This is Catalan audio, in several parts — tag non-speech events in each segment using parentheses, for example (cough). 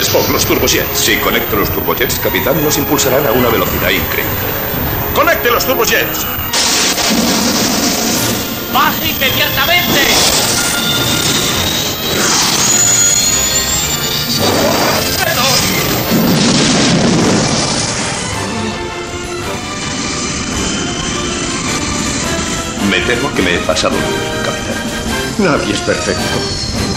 Spock, los turbojets. Si conecto los turbojets, capitán, nos impulsarán a una velocidad increíble. ¡Conecte los turbojets! ¡Baje inmediatamente! Me temo que me he pasado, capitán. Nadie es perfecto.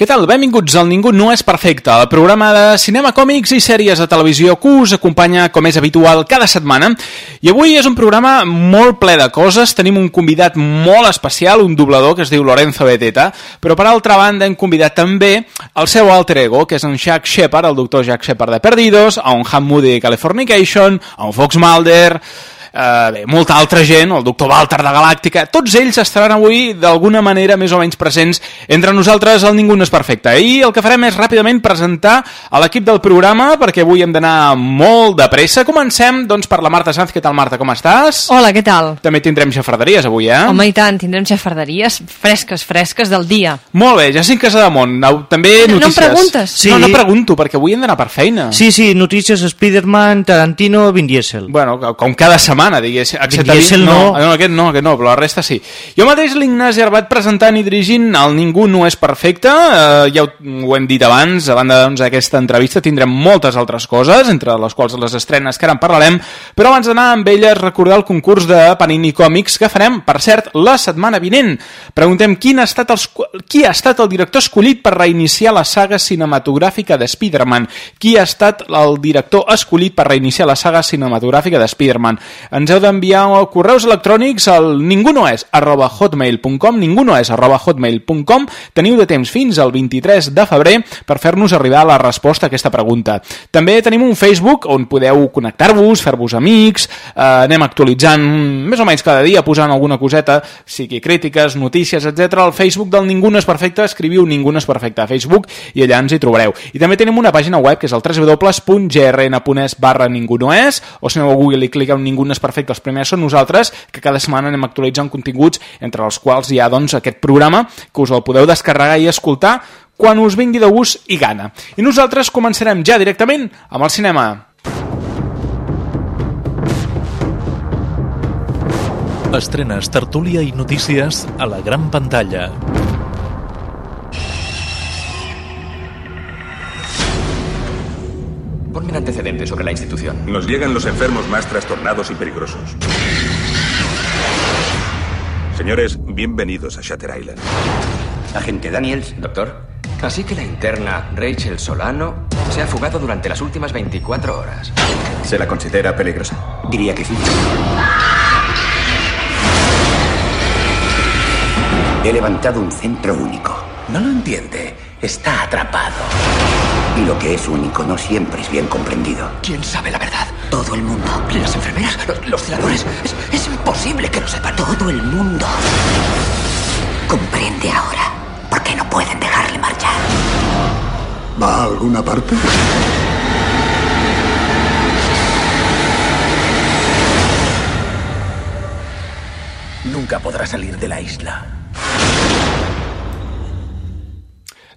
Què tal? Benvinguts al Ningú no és perfecte, el programa de cinema, còmics i sèries de televisió que us acompanya, com és habitual, cada setmana. I avui és un programa molt ple de coses, tenim un convidat molt especial, un doblador que es diu Lorenzo Beteta, però per altra banda hem convidat també el seu alter ego, que és en Jack Shepard, el doctor Jack Shepard de Perdidos, a un Ham Moody Californication, a un Fox Mulder eh, bé, molta altra gent, el doctor Walter de Galàctica, tots ells estaran avui d'alguna manera més o menys presents entre nosaltres el Ningú no és perfecte. I el que farem és ràpidament presentar a l'equip del programa, perquè avui hem d'anar molt de pressa. Comencem, doncs, per la Marta Sanz. Què tal, Marta, com estàs? Hola, què tal? També tindrem xafarderies avui, eh? Home, i tant, tindrem xafarderies fresques, fresques del dia. Molt bé, ja cinc casa de món. També No em notícies. preguntes? Sí. No, no pregunto, perquè avui hem d'anar per feina. Sí, sí, notícies Spider-Man, Tarantino, Vin Diesel. Bueno, com cada setmana, diguéssim. Excepte Diesel no, no. no, aquest no, aquest no, però la resta sí. Jo mateix, l'Ignasi Arbat, presentant i dirigint el Ningú no és perfecte, eh, ja ho, ho hem dit abans, a banda doncs, d'aquesta entrevista tindrem moltes altres coses, entre les quals les estrenes que ara en parlarem, però abans d'anar amb elles, recordar el concurs de Panini Còmics que farem, per cert, la setmana vinent. Preguntem quin ha estat els, qui ha estat el director escollit per reiniciar la saga cinematogràfica de Spider-Man. Qui ha estat el director escollit per reiniciar la saga cinematogràfica de Spider-Man. Ens heu d'enviar correus electrònics al ningunoes arroba hotmail.com ningunoes arroba hotmail.com Teniu de temps fins al 23 de febrer per fer-nos arribar la resposta a aquesta pregunta. També tenim un Facebook on podeu connectar-vos, fer-vos amics, eh, anem actualitzant més o menys cada dia, posant alguna coseta, sigui crítiques, notícies, etc. Al Facebook del Ningú no és perfecte, escriviu Ningú no és perfecte a Facebook i allà ens hi trobareu. I també tenim una pàgina web que és el www.grn.es barra ningú no és, o si aneu a Google i cliqueu Ningú no és perfecte, els primers són nosaltres, que cada setmana anem actualitzant continguts, entre els quals hi ha doncs, aquest programa, que us el podeu descarregar i escoltar quan us vingui de gust i gana. I nosaltres començarem ja directament amb el cinema. Estrenes, tertúlia i notícies a la gran pantalla. Ponme un antecedente sobre la institución. Nos llegan los enfermos más trastornados y peligrosos. Señores, bienvenidos a Shatter Island. Agente Daniels, doctor. Así que la interna Rachel Solano se ha fugado durante las últimas 24 horas. ¿Se la considera peligrosa? Diría que sí. He levantado un centro único. No lo entiende. Está atrapado. Y lo que es único no siempre es bien comprendido. ¿Quién sabe la verdad? Todo el mundo. ¿Las enfermeras? ¿Los, los celadores? Es, es imposible que lo sepan. Todo el mundo. Comprende ahora por qué no pueden dejarle marchar. ¿Va a alguna parte? Nunca podrá salir de la isla.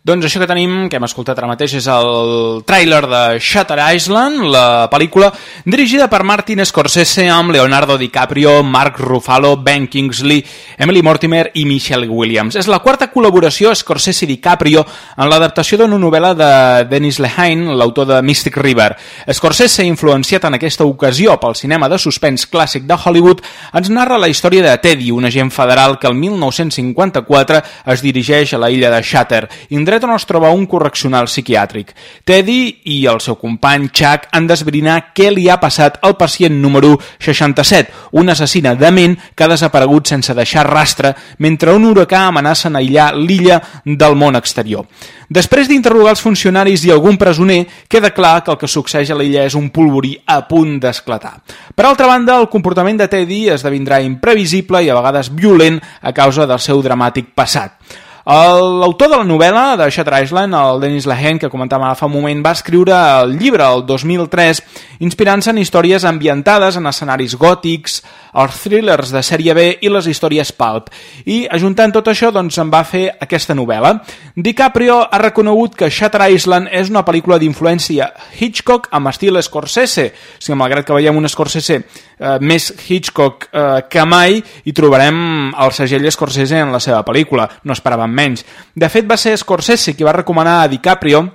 Doncs això que tenim, que hem escoltat ara mateix, és el tràiler de Shutter Island, la pel·lícula dirigida per Martin Scorsese amb Leonardo DiCaprio, Mark Ruffalo, Ben Kingsley, Emily Mortimer i Michelle Williams. És la quarta col·laboració Scorsese-DiCaprio en l'adaptació d'una novel·la de Dennis Lehane, l'autor de Mystic River. Scorsese, influenciat en aquesta ocasió pel cinema de suspens clàssic de Hollywood, ens narra la història de Teddy, un agent federal que el 1954 es dirigeix a la illa de Shatter, indret l'indret on es troba un correccional psiquiàtric. Teddy i el seu company Chuck han d'esbrinar què li ha passat al pacient número 67, un assassina ment que ha desaparegut sense deixar rastre mentre un huracà amenaça en aïllar l'illa del món exterior. Després d'interrogar els funcionaris i algun presoner, queda clar que el que succeeix a l'illa és un polvorí a punt d'esclatar. Per altra banda, el comportament de Teddy esdevindrà imprevisible i a vegades violent a causa del seu dramàtic passat. L'autor de la novel·la de Shutter Island, el Dennis Lehane, que comentàvem ara fa un moment, va escriure el llibre el 2003 inspirant-se en històries ambientades en escenaris gòtics, els thrillers de sèrie B i les històries pulp. I ajuntant tot això, doncs, en va fer aquesta novel·la. DiCaprio ha reconegut que Shutter Island és una pel·lícula d'influència Hitchcock amb estil Scorsese. O sigui, malgrat que veiem un Scorsese eh, més Hitchcock eh, que mai, hi trobarem el segell Scorsese en la seva pel·lícula. No esperàvem menys. De fet, va ser Scorsese qui va recomanar a DiCaprio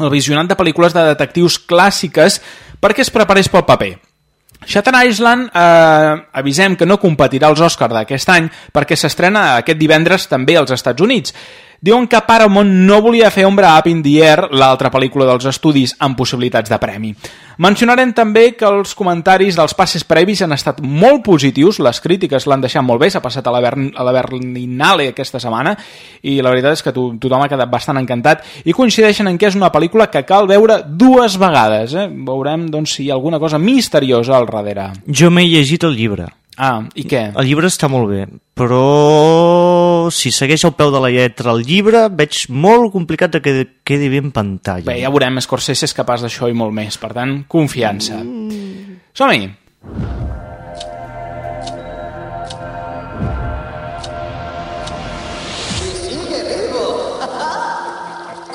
el visionat de pel·lícules de detectius clàssiques perquè es preparés pel paper. Shutter Island eh, avisem que no competirà als Oscars d'aquest any perquè s'estrena aquest divendres també als Estats Units diuen que Paramount no volia fer ombra Up in the Air, l'altra pel·lícula dels estudis amb possibilitats de premi. Mencionarem també que els comentaris dels passes previs han estat molt positius, les crítiques l'han deixat molt bé, s'ha passat a la, Ber a la Berlinale aquesta setmana i la veritat és que to tothom ha quedat bastant encantat i coincideixen en que és una pel·lícula que cal veure dues vegades. Eh? Veurem doncs, si hi ha alguna cosa misteriosa al darrere. Jo m'he llegit el llibre. Ah, i què? El llibre està molt bé, però si segueix al peu de la lletra el llibre veig molt complicat de que quedi bé en pantalla. Bé, ja veurem, Scorsese és capaç d'això i molt més, per tant, confiança. Mm. Som-hi!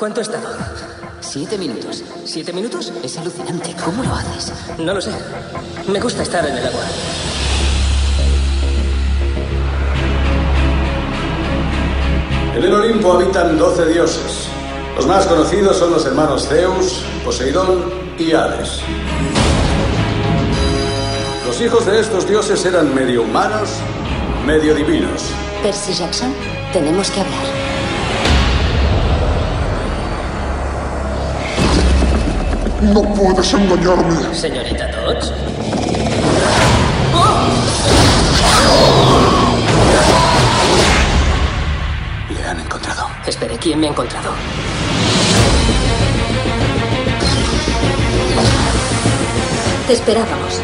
¿Cuánto está? Siete minutos. ¿Siete minutos? Es alucinante. ¿Cómo lo haces? No lo sé. Me gusta estar en el agua. En el Olimpo habitan doce dioses. Los más conocidos son los hermanos Zeus, Poseidón y Hades. Los hijos de estos dioses eran medio humanos, medio divinos. Percy Jackson, tenemos que hablar. No puedes engañarme. Señorita Dodge. Le han encontrado. Espere, ¿quién me ha encontrado? Te esperábamos.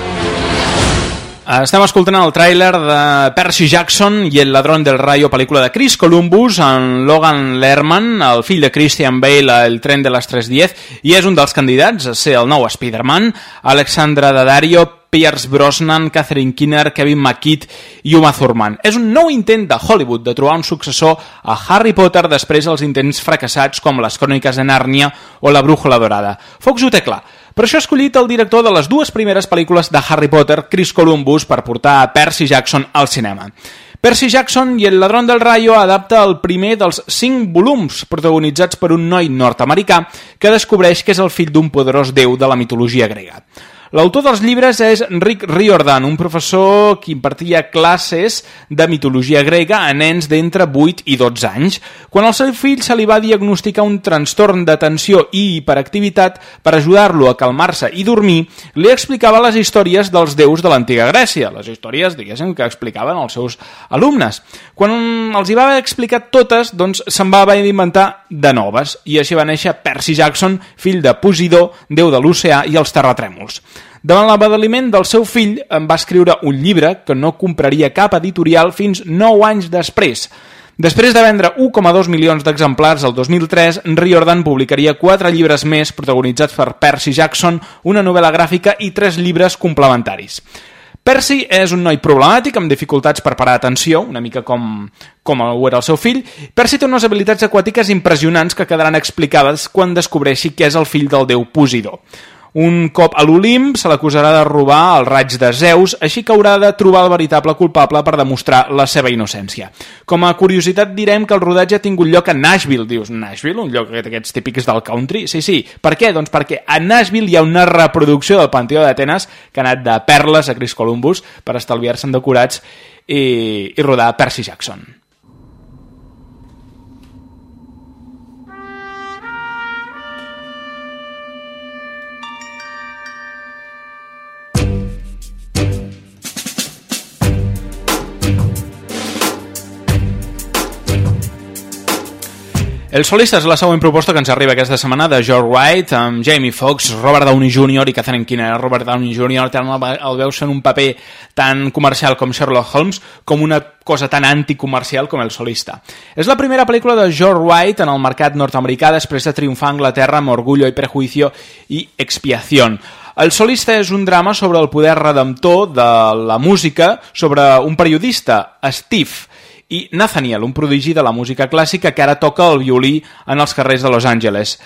Estem escoltant el tràiler de Percy Jackson i el ladrón del rayo, pel·lícula de Chris Columbus, en Logan Lerman, el fill de Christian Bale, el tren de les 3.10, i és un dels candidats a ser el nou Spider-Man, Alexandra Daddario, Pierce Brosnan, Catherine Kinner, Kevin McKidd i Uma Thurman. És un nou intent de Hollywood de trobar un successor a Harry Potter després dels intents fracassats com les Cròniques de Nàrnia o La Brújula Dorada. Fox ho té clar. Per això ha escollit el director de les dues primeres pel·lícules de Harry Potter, Chris Columbus, per portar a Percy Jackson al cinema. Percy Jackson i el ladrón del rayo adapta el primer dels cinc volums protagonitzats per un noi nord-americà que descobreix que és el fill d'un poderós déu de la mitologia grega. L'autor dels llibres és Rick Riordan, un professor que impartia classes de mitologia grega a nens d'entre 8 i 12 anys. Quan al seu fill se li va diagnosticar un trastorn d'atenció i hiperactivitat per ajudar-lo a calmar-se i dormir, li explicava les històries dels déus de l'antiga Grècia, les històries, diguéssim, que explicaven els seus alumnes. Quan els hi va haver explicat totes, doncs se'n va haver d'inventar de noves, i així va néixer Percy Jackson, fill de Posidó, déu de l'oceà i els terratrèmols. Davant l'abadaliment del seu fill, en va escriure un llibre que no compraria cap editorial fins 9 anys després. Després de vendre 1,2 milions d'exemplars el 2003, Riordan publicaria 4 llibres més protagonitzats per Percy Jackson, una novel·la gràfica i 3 llibres complementaris. Percy és un noi problemàtic amb dificultats per parar atenció, una mica com, com ho era el seu fill. Percy té unes habilitats aquàtiques impressionants que quedaran explicades quan descobreixi que és el fill del déu Posidó. Un cop a l'Olimp se l'acusarà de robar el raig de Zeus, així que haurà de trobar el veritable culpable per demostrar la seva innocència. Com a curiositat direm que el rodatge ha tingut lloc a Nashville. Dius, Nashville? Un lloc d'aquests típics del country? Sí, sí. Per què? Doncs perquè a Nashville hi ha una reproducció del Panteó d'Atenes que ha anat de perles a Chris Columbus per estalviar-se'n decorats i, i rodar Percy Jackson. El solista és la següent proposta que ens arriba aquesta setmana de George Wright, amb Jamie Foxx, Robert Downey Jr. i Catherine Keener. Robert Downey Jr. el, el veus en un paper tan comercial com Sherlock Holmes, com una cosa tan anticomercial com el solista. És la primera pel·lícula de George Wright en el mercat nord-americà després de triomfar a Anglaterra amb Orgullo i Prejuicio i Expiación. El solista és un drama sobre el poder redemptor de la música sobre un periodista, Steve, i Nathaniel, un prodigi de la música clàssica que ara toca el violí en els carrers de Los Angeles.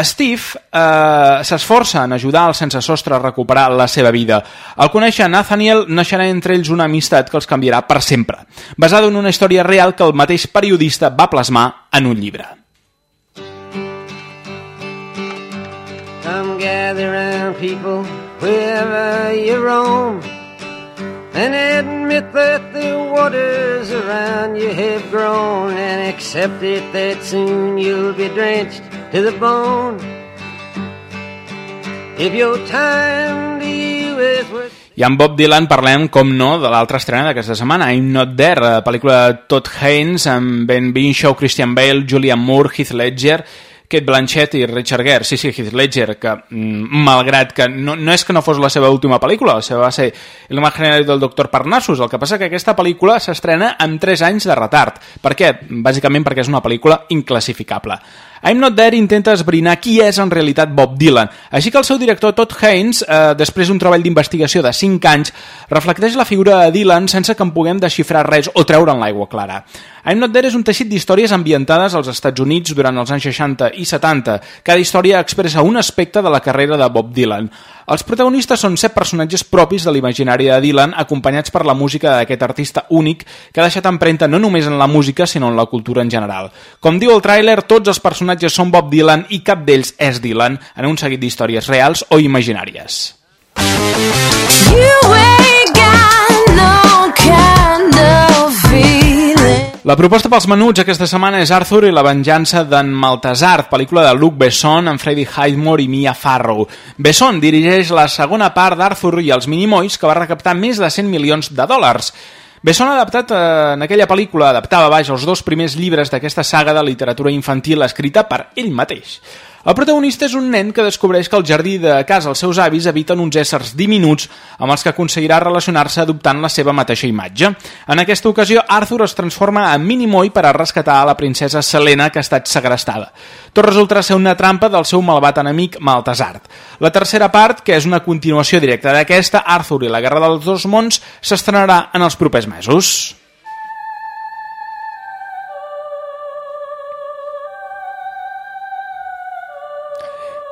Steve eh, s'esforça en ajudar el sense sostre a recuperar la seva vida. Al conèixer Nathaniel, naixerà entre ells una amistat que els canviarà per sempre, basada en una història real que el mateix periodista va plasmar en un llibre. Come gather round people wherever you roam and admit that the waters around you have grown and accept it that soon you'll be drenched to the bone. If your time to you is worth I amb Bob Dylan parlem, com no, de l'altra estrena d'aquesta setmana, I'm Not There, la pel·lícula de Todd Haynes amb Ben Binshaw, Christian Bale, Julian Moore, Heath Ledger Kate Blanchett i Richard Gere, sí, sí, Heath Ledger, que mm, malgrat que no, no és que no fos la seva última pel·lícula, la seva va ser El general del doctor Parnassus, el que passa que aquesta pel·lícula s'estrena amb 3 anys de retard. Per què? Bàsicament perquè és una pel·lícula inclassificable. I'm Not There intenta esbrinar qui és en realitat Bob Dylan, així que el seu director Todd Haynes, eh, després d'un treball d'investigació de 5 anys, reflecteix la figura de Dylan sense que en puguem desxifrar res o treure en l'aigua clara. I'm Not There és un teixit d'històries ambientades als Estats Units durant els anys 60 i 70. Cada història expressa un aspecte de la carrera de Bob Dylan. Els protagonistes són set personatges propis de l'imaginari de Dylan, acompanyats per la música d'aquest artista únic que ha deixat empremta no només en la música, sinó en la cultura en general. Com diu el tràiler, tots els personatges són Bob Dylan i cap d'ells és Dylan, en un seguit d'històries reals o imaginàries. You la proposta pels menuts aquesta setmana és Arthur i la venjança d'en Maltasar, pel·lícula de Luc Besson amb Freddie Highmore i Mia Farrow. Besson dirigeix la segona part d'Arthur i els Minimoys, que va recaptar més de 100 milions de dòlars. Besson ha adaptat eh, en aquella pel·lícula, adaptava baix els dos primers llibres d'aquesta saga de literatura infantil escrita per ell mateix. El protagonista és un nen que descobreix que al jardí de casa els seus avis habiten uns éssers diminuts amb els que aconseguirà relacionar-se adoptant la seva mateixa imatge. En aquesta ocasió, Arthur es transforma en Minimoy per a rescatar a la princesa Selena que ha estat segrestada. Tot resultarà ser una trampa del seu malvat enemic Maltasart. La tercera part, que és una continuació directa d'aquesta, Arthur i la Guerra dels Dos Mons, s'estrenarà en els propers mesos.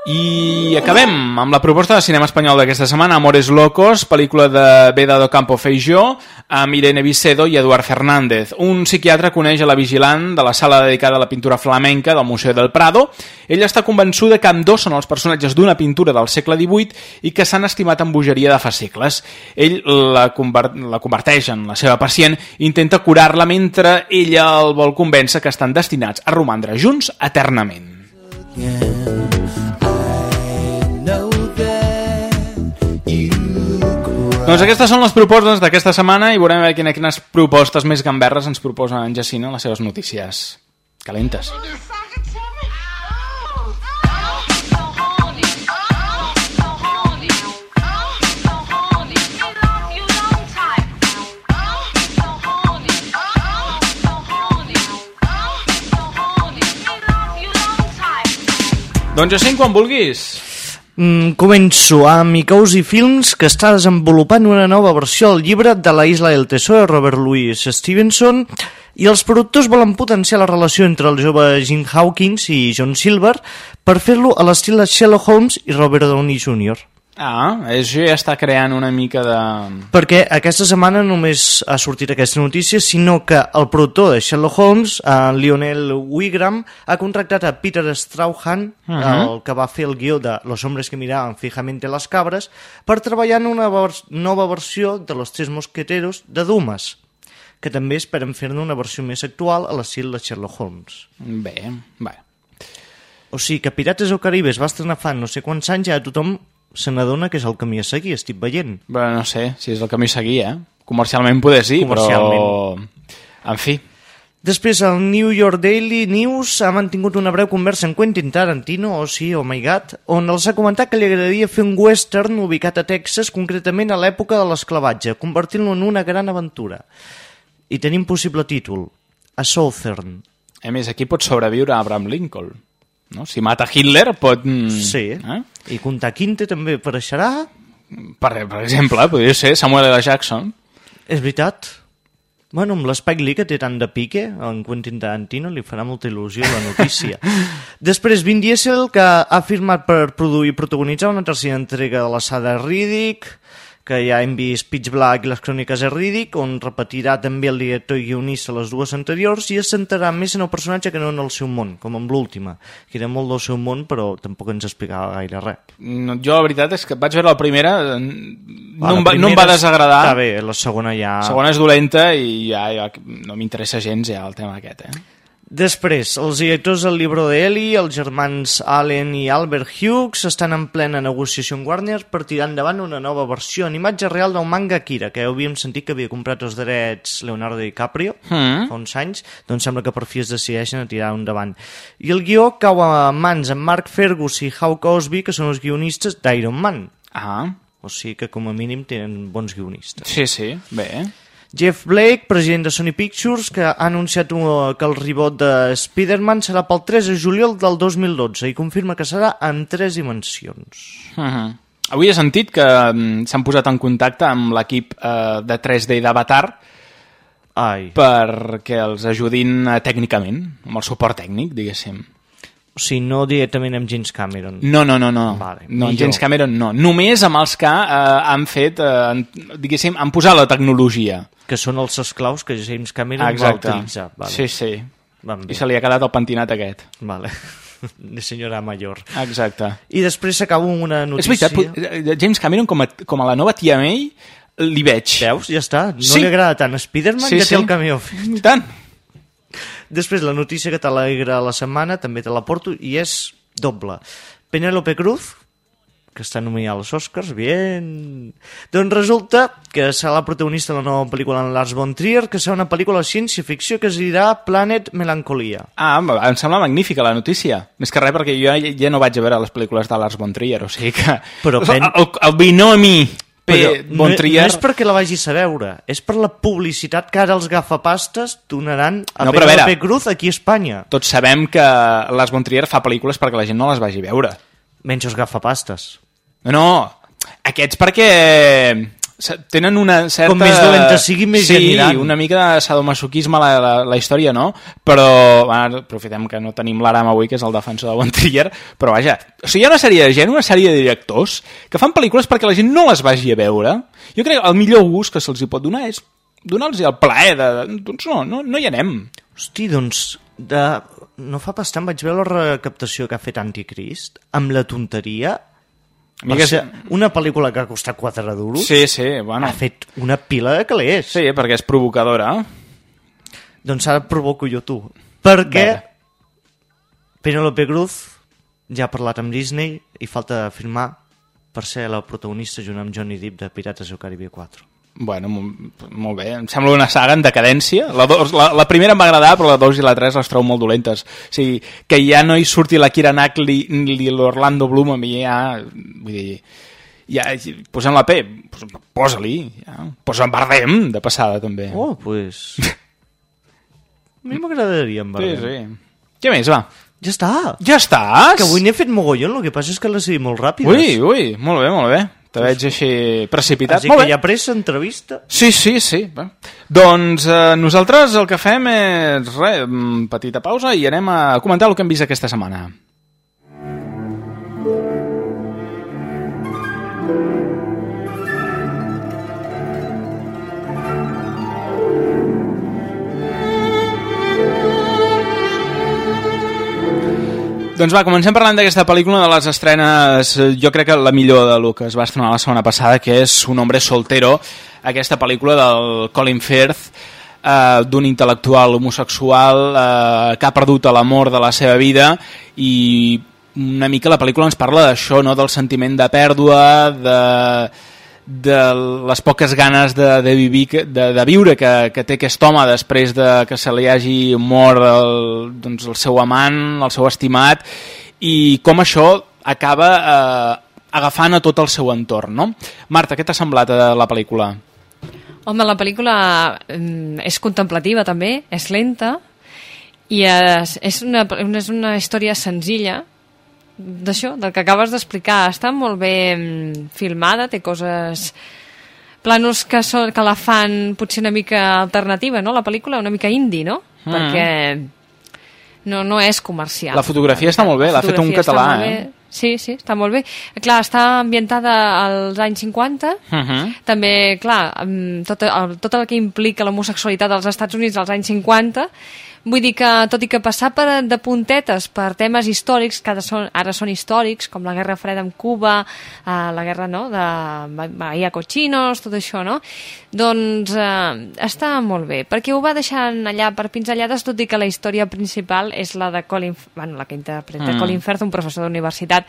I acabem amb la proposta de cinema espanyol d'aquesta setmana, Amores Locos, pel·lícula de Beda do Campo Feijó, amb Irene Vicedo i Eduard Fernández. Un psiquiatre coneix a la vigilant de la sala dedicada a la pintura flamenca del Museu del Prado. Ell està convençuda que amb dos són els personatges d'una pintura del segle XVIII i que s'han estimat en bogeria de fa segles. Ell la, convert la converteix en la seva pacient i intenta curar-la mentre ella el vol convèncer que estan destinats a romandre junts eternament. Yeah. Doncs aquestes són les propostes d'aquesta setmana i veurem veure quines propostes més gamberres ens proposa en Jacina les seves notícies calentes. Doncs Jacint, quan vulguis. Mm, començo amb i Films, que està desenvolupant una nova versió del llibre de la Isla del Tesoro de Robert Louis Stevenson i els productors volen potenciar la relació entre el jove Jim Hawkins i John Silver per fer-lo a l'estil de Sherlock Holmes i Robert Downey Jr. Ah, això ja està creant una mica de... Perquè aquesta setmana només ha sortit aquesta notícia, sinó que el productor de Sherlock Holmes, en Lionel Wigram, ha contractat a Peter Strauhan, uh -huh. el que va fer el guió de Los hombres que miraven fijamente las cabres, per treballar en una vers nova versió de Los tres mosqueteros de Dumas que també esperen fer-ne una versió més actual a l'estil de Sherlock Holmes. Bé, bé. O sigui que Pirates del Caribe es va estrenar fa no sé quants anys, ja tothom se n'adona que és el camí a seguir, estic veient. Bé, no sé si és el camí a seguir, eh? Comercialment poder sí, Comercialment. però... En fi. Després, el New York Daily News ha mantingut una breu conversa amb Quentin Tarantino, oh sí, oh my god, on els ha comentat que li agradaria fer un western ubicat a Texas, concretament a l'època de l'esclavatge, convertint-lo en una gran aventura. I tenim possible títol, A Southern. A més, aquí pot sobreviure Abraham Lincoln. No? Si mata Hitler, pot... mm, Sí, Eh? I Kunta Quinte també apareixerà, Per, per exemple, podria ser Samuel L. Jackson. és veritat. Bueno, amb l'Spike Lee que té tant de pique, en Quentin Tarantino li farà molta il·lusió la notícia. (laughs) Després, Vin Diesel, que ha firmat per produir i protagonitzar una tercera entrega de la saga Riddick, que ja hem vist Pitch Black i les cròniques de Riddick, on repetirà també el director i guionista les dues anteriors i es centrarà més en el personatge que no en el seu món, com amb l'última, que era molt del seu món però tampoc ens explicava gaire res. No, jo la veritat és que vaig veure la primera, eh, no, la em va, no em primera va desagradar. Està bé, la segona ja... La segona és dolenta i ja, ja no m'interessa gens ja el tema aquest, eh? Després, els directors del llibre d'Eli, els germans Allen i Albert Hughes, estan en plena negociació amb Warner per tirar endavant una nova versió en imatge real del manga Akira, que ja havíem sentit que havia comprat els drets Leonardo DiCaprio Mm. fa uns anys, doncs sembla que per fi es decideixen a tirar endavant. I el guió cau a mans amb Mark Fergus i Hal Cosby, que són els guionistes d'Iron Man. Ah, O sigui que com a mínim tenen bons guionistes. sí, sí, bé. Jeff Blake, president de Sony Pictures, que ha anunciat uh, que el reboot de Spider-Man serà pel 3 de juliol del 2012 i confirma que serà en tres dimensions. Uh -huh. Avui he sentit que mm, s'han posat en contacte amb l'equip eh, de 3D d'Avatar perquè els ajudin eh, tècnicament, amb el suport tècnic, diguéssim. O sigui, no directament amb James Cameron. No, no, no, no. Vale, no millor. James Cameron no. Només amb els que eh, han fet, eh, diguéssim, han posat la tecnologia. Que són els esclaus que James Cameron Exacte. va utilitzar. Vale. Sí, sí. Van. I se li ha quedat el pentinat aquest. Vale. (laughs) De senyora Mayor. Exacte. I després s'acaba amb una És notícia... veritat, pot- eh, James Cameron com a, com a la nova tia May li veig. Veus? Ja està. No Sí. li agrada tant Spider-Man, Sí, ja sí. té el cameo fet. I tant. Després, la notícia que t'alegra la setmana, també te la porto, i és doble. Penélope Cruz, que està nominada als Oscars, bien... Doncs resulta que serà la protagonista de la nova pel·lícula en Lars von Trier, que serà una pel·lícula de ciència-ficció que es dirà Planet Melancolia. Ah, em sembla magnífica la notícia. Més que res perquè jo ja, no vaig a veure les pel·lícules de Lars von Trier, o sigui que... Però (laughs) pen- el, el binomi P. Però von no, Trier... no és perquè la vagis a veure, és per la publicitat que ara els gafapastes donaran a No, Penélope veure. Cruz aquí a Espanya. Tots sabem que Lars von Trier fa pel·lícules perquè la gent no les vagi a veure. Menys els gafapastes. No, no, aquests perquè tenen una certa... Com més dolenta sigui, més sí, aniran. una mica de sadomasoquisme la, la, la història, no? Però, bueno, aprofitem que no tenim l'Aram avui, que és el defensor de Von Trier, però vaja, o sigui, hi ha una sèrie de gent, una sèrie de directors, que fan pel·lícules perquè la gent no les vagi a veure. Jo crec que el millor gust que se'ls hi pot donar és donar-los el plaer de... Doncs no, no, no hi anem. Hosti, doncs, de... no fa pas tant vaig veure la recaptació que ha fet Anticrist, amb la tonteria... ser una pel·lícula que ha costat 4 duros, Sí, sí, bueno. ha fet una pila de calés. Sí, perquè és provocadora. Doncs ara provoco jo tu. Perquè Veure. Penélope Cruz ja ha parlat amb Disney i falta firmar per ser la protagonista junt amb Johnny Depp de Pirates del Caribe 4. Bueno, molt, bé. Em sembla una saga en decadència. La, dos, la, la primera em va agradar, però la 2 i la 3 les trobo molt dolentes. O sigui, que ja no hi surti la Kira Knightley ni l'Orlando Bloom, a mi ja... Vull dir, ja, posa'm la P, posa-li. Ja. Posa'm Bardem, de passada, també. Oh, pues... (laughs) A mi m'agradaria en sí, Bardem. sí. Què més, va? Ja està. Ja estàs? Que avui n'he fet mogollon, el que passa és que les he dit molt ràpides. Ui, ui, molt bé, molt bé. Te veig així precipitat. Així molt que bé. hi ha pressa, entrevista. Sí, sí, sí. Va. Doncs eh, nosaltres el que fem és, res, mm, petita pausa i anem a comentar el que hem vist aquesta setmana. Doncs va, comencem parlant d'aquesta pel·lícula de les estrenes, eh, jo crec que la millor de lo que es va estrenar la setmana passada, que és Un hombre soltero, aquesta pel·lícula del Colin Firth, eh, d'un intel·lectual homosexual eh, que ha perdut l'amor de la seva vida i una mica la pel·lícula ens parla d'això, no? del sentiment de pèrdua, de, de les poques ganes de, de, vivir, de, de viure que, que té aquest home després de que se li hagi mort el, doncs, el seu amant, el seu estimat, i com això acaba eh, agafant a tot el seu entorn, no? Marta, què t'ha semblat de la pel·lícula? Home, la pel·lícula mm, és contemplativa també, és lenta i és, és, una- és una història senzilla d'això, del que acabes d'explicar. Està molt bé mm, filmada, té coses planos que, són, que la fan potser una mica alternativa, no? La pel·lícula una mica indie, no? Mm. Perquè no, no és comercial. La fotografia està molt bé, l'ha fet un català, eh? Sí, sí, està molt bé. Clar, està ambientada als anys 50, Uh -huh. també, clar, tot, el, tot el que implica l'homosexualitat als Estats Units als anys 50, vull dir que, tot i que passar per, de puntetes per temes històrics, que ara són, ara són històrics, com la Guerra Freda amb Cuba, eh, la guerra no, de Bahia Cochinos, tot això, no? Doncs eh, està molt bé, perquè ho va deixant allà per pinzellades, tot i que la història principal és la de Colin, bueno, la que interpreta Mm. Colin Firth, un professor d'universitat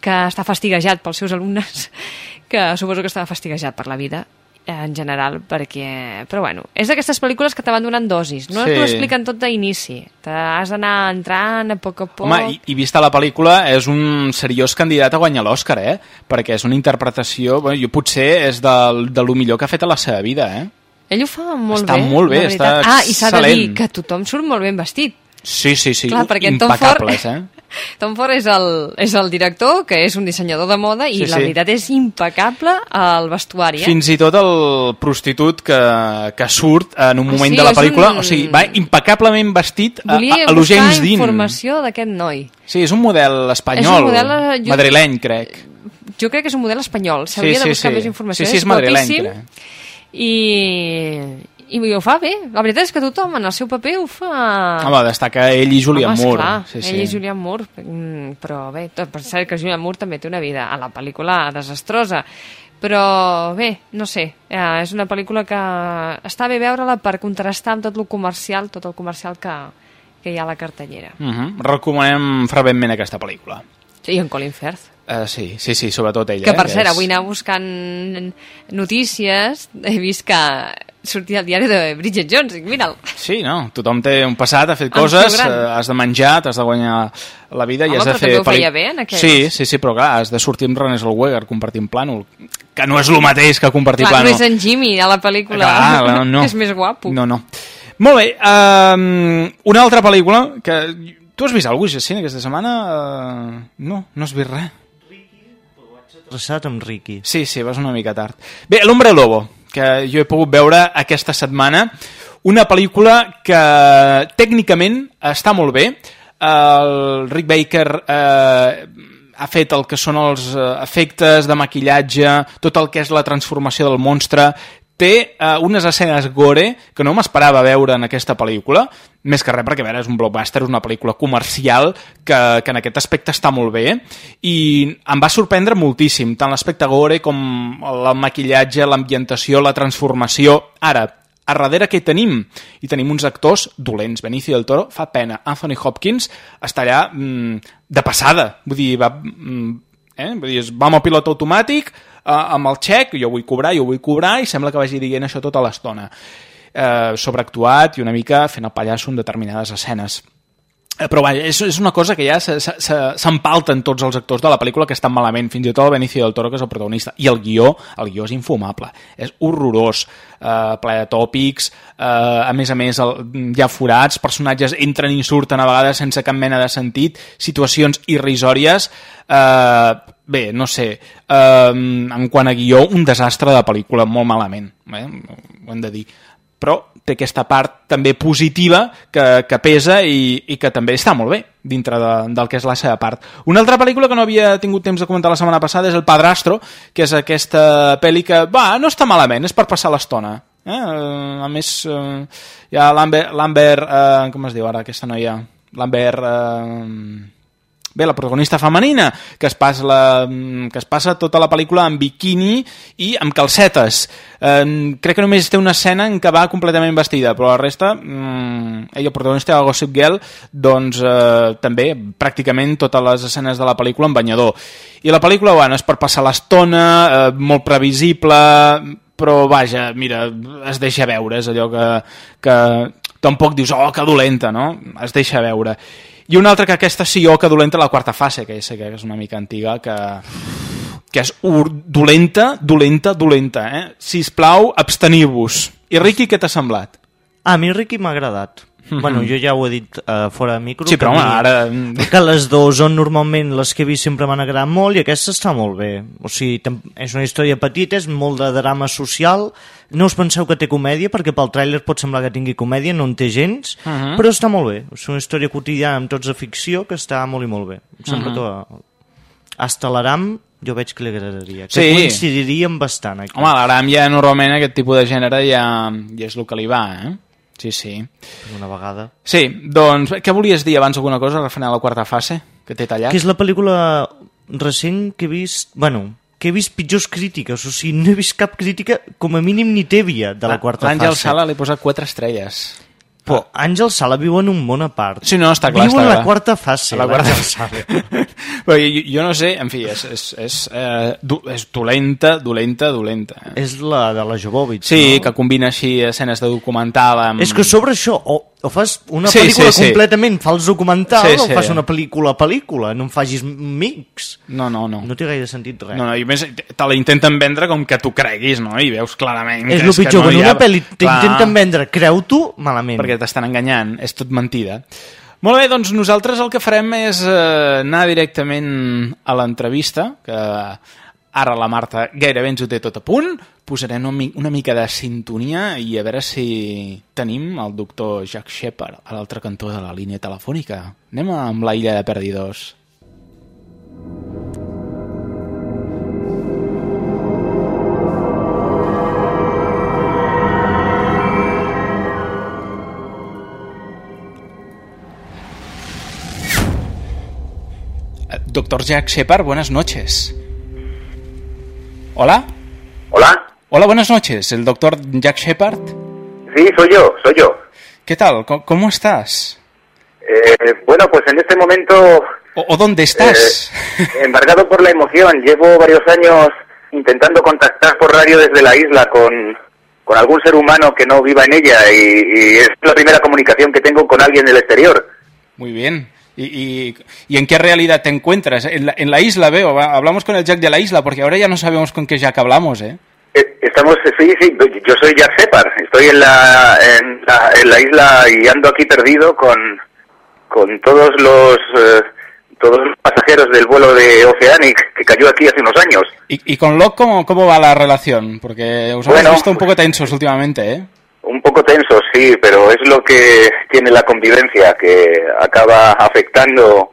que està fastiguejat pels seus alumnes, (laughs) que suposo que està fastiguejat per la vida en general, perquè... Però bueno, és d'aquestes pel·lícules que te van donant dosis, no Sí. t'ho expliquen tot d'inici, t'has d'anar entrant a poc a poc... Home, i, i vista la pel·lícula, és un seriós candidat a guanyar l'Oscar, eh? Perquè és una interpretació... Bueno, jo potser és del, de lo millor que ha fet a la seva vida, eh? Ell ho fa molt Està bé. molt bé, la veritat. està Ah, i s'ha de dir excel·lent. que tothom surt molt ben vestit. Sí, sí, sí, Clar, perquè en Tom impecables, Ford- eh? Tom Ford és el, és el director, que és un dissenyador de moda, i Sí, la sí. veritat és impecable el vestuari, eh? Fins i tot el prostitut que, que surt en un Ah, moment sí, de la és pel·lícula, un- o sigui, va impecablement vestit a, Volia a, a lo James Dean. informació d'aquest noi. Sí, és un model espanyol, És un model, eh, jo- madrileny, crec. Jo crec que és un model espanyol, s'hauria sí, de buscar sí. més informació. Sí, sí, és madrileny, guapíssim crec. I, i ho fa bé. La veritat és que tothom en el seu paper ho fa... Home, destaca ell i Julian Home, Moore. Esclar, sí, ell sí. i Julian Moore, mm, però bé, tot, per cert que Julian Moore també té una vida a la pel·lícula desastrosa, però bé, no sé, eh, és una pel·lícula que està bé veure-la per contrastar amb tot el comercial, tot el comercial que, que hi ha a la cartellera. Uh -huh. Recomanem ferventment aquesta pel·lícula. I en Colin Firth. Uh, sí, sí, sí, sobretot ella. Que per eh, cert, és- avui anar buscant notícies, he vist que sortia al diari de Bridget Jones, dic, mira'l. Sí, no? Tothom té un passat, ha fet Amb coses, eh, has de menjar, t'has de guanyar la vida i Home, has de però fer... també ho pel·li- feia bé en aquells. Sí, sí, sí, però clar, has de sortir amb René Zellweger compartint plànol, que no és el mateix que compartir Clar, no plànol. és en Jimmy a la pel·lícula, Clar, no, no. (laughs) és més guapo. No, no. Molt bé, um, una altra pel·lícula que... Tu has vist alguna cosa, Jacint, aquesta setmana? Uh, no, no has vist res. Traçat amb Ricky. Sí, sí, vas una mica tard. Bé, L'Hombre Lobo, que jo he pogut veure aquesta setmana, una pel·lícula que tècnicament està molt bé. El Rick Baker eh, ha fet el que són els eh, efectes de maquillatge, tot el que és la transformació del monstre, té eh, unes escenes gore que no m'esperava veure en aquesta pel·lícula, més que res perquè a veure, és un blockbuster, és una pel·lícula comercial que, que en aquest aspecte està molt bé i em va sorprendre moltíssim, tant l'aspecte gore com el maquillatge, l'ambientació, la transformació. Ara, a darrere què tenim? I tenim uns actors dolents. Benicio del Toro fa pena. Anthony Hopkins està allà mm, de passada. Vull dir, va, mm, eh? Vull dir, és- va amb el pilot automàtic, amb el xec, jo vull cobrar, jo vull cobrar, i sembla que vagi dient això tota l'estona. Eh, sobreactuat i una mica fent el pallasso en determinades escenes. Eh, Però vaja, és, és una cosa que ja se- se- se- s'empalten tots els actors de la pel·lícula que estan malament, fins i tot el Benicio del Toro, que és el protagonista. I el guió, el guió és infumable, és horrorós, eh, ple de tòpics, eh, a més a més el, hi ha forats, personatges entren i surten a vegades sense cap mena de sentit, situacions irrisòries, eh, bé, no sé, eh, en quant a guió, un desastre de pel·lícula, molt malament, eh? ho hem de dir però té aquesta part també positiva que, que pesa i, i que també està molt bé dintre de, del que és la seva part. Una altra pel·lícula que no havia tingut temps de comentar la setmana passada és El Padrastro, que és aquesta pel·li que, va, no està malament, és per passar l'estona. Eh? Eh, A més, eh, hi ha l'Amber, l'Amber eh, com es diu ara aquesta noia? L'Amber... Eh, bé, la protagonista femenina, que es passa, la, que es passa tota la pel·lícula en biquini i amb calcetes. Eh, crec que només té una escena en què va completament vestida, però la resta, mm, ella, el protagonista de Gossip Girl, doncs eh, també pràcticament totes les escenes de la pel·lícula en banyador. I la pel·lícula, bueno, és per passar l'estona, eh, molt previsible, però vaja, mira, es deixa veure, és allò que, que tampoc dius, oh, que dolenta, no? Es deixa veure. I una altra que aquesta sí, oh, que dolenta, la quarta fase, que sé que és una mica antiga, que, que és dolenta, dolenta, dolenta, eh? Sisplau, absteniu-vos. I Ricky, què t'ha semblat? A mi Ricky m'ha agradat. Bueno, (laughs) jo ja ho he dit uh, fora de micro. Sí, però home, ara... Que les dues són normalment les que he vist sempre m'han agradat molt i aquesta està molt bé. O sigui, és una història petita, és molt de drama social. No us penseu que té comèdia, perquè pel tràiler pot semblar que tingui comèdia, no en té gens, uh -huh. però està molt bé. És una història quotidiana amb tots de ficció que està molt i molt bé. Em sembla uh -huh. que hasta l'Aram jo veig que li agradaria. Que sí. coincidiríem bastant aquí. Home, l'Aram ja normalment aquest tipus de gènere ja, ja és el que li va, eh? Sí, sí. Una vegada. Sí, doncs, què volies dir abans alguna cosa referent a la quarta fase, que té tallat? Que és la pel·lícula recent que he vist... Bueno, que he vist pitjors crítiques, o sigui, no he vist cap crítica, com a mínim ni tèbia, de la quarta fase. L'Àngel Sala li posa quatre estrelles. Però Àngel Sala viu en un món a part. Sí, no, està clar. Viu està en la clar. quarta fase. La quarta Sala. (laughs) Però jo, jo no sé, en fi, és, és, és, eh, do, és dolenta, dolenta, dolenta. Eh? És la de la Jovovich, Sí, no? que combina així escenes de documental amb... És que sobre això, o, o fas una Sí, pel·lícula sí, sí. completament fals documental, Sí, o sí. fas una pel·lícula pel·lícula, no em facis mix. No, no, no. No té gaire sentit res. No, no, i a més te la intenten vendre com que tu creguis, no? I veus clarament és que el pitjor, que no en hi ha... una pel·li t'intenten vendre, creu tu, malament. Perquè t'estan enganyant, és tot mentida. Molt bé, doncs nosaltres el que farem és eh, anar directament a l'entrevista, que ara la Marta gairebé ens ho té tot a punt, posarem una, mi- una mica de sintonia i a veure si tenim el doctor Jack Shepard a l'altre cantó de la línia telefònica. Anem amb la illa de Perdidors. Eh, Doctor Jack Shepard, buenas noches. ¿Hola? Hola. Hola, buenas noches. ¿El doctor Jack Shepard? Sí, soy yo, soy yo. ¿Qué tal? ¿Cómo, cómo estás? Eh, bueno, pues en este momento... ¿O, o dónde estás? eh, embargado por la emoción. Llevo varios años intentando contactar por radio desde la isla con, con algún ser humano que no viva en ella y, y es la primera comunicación que tengo con alguien del exterior. Muy bien. ¿Y, y, y en qué realidad te encuentras? En la, en la isla veo, hablamos con el Jack de la isla, porque ahora ya no sabemos con qué Jack hablamos, ¿eh? Eh, Estamos, sí, sí, yo soy Jack Separ, estoy en la, en la, en la isla y ando aquí perdido con, con todos los, eh, todos los pasajeros del vuelo de Oceanic que cayó aquí hace unos años. ¿Y, y con Locke cómo, cómo va la relación? Porque os hemos Bueno. visto un poco tensos últimamente, ¿eh? Un poco tenso, sí, pero es lo que tiene la convivencia, que acaba afectando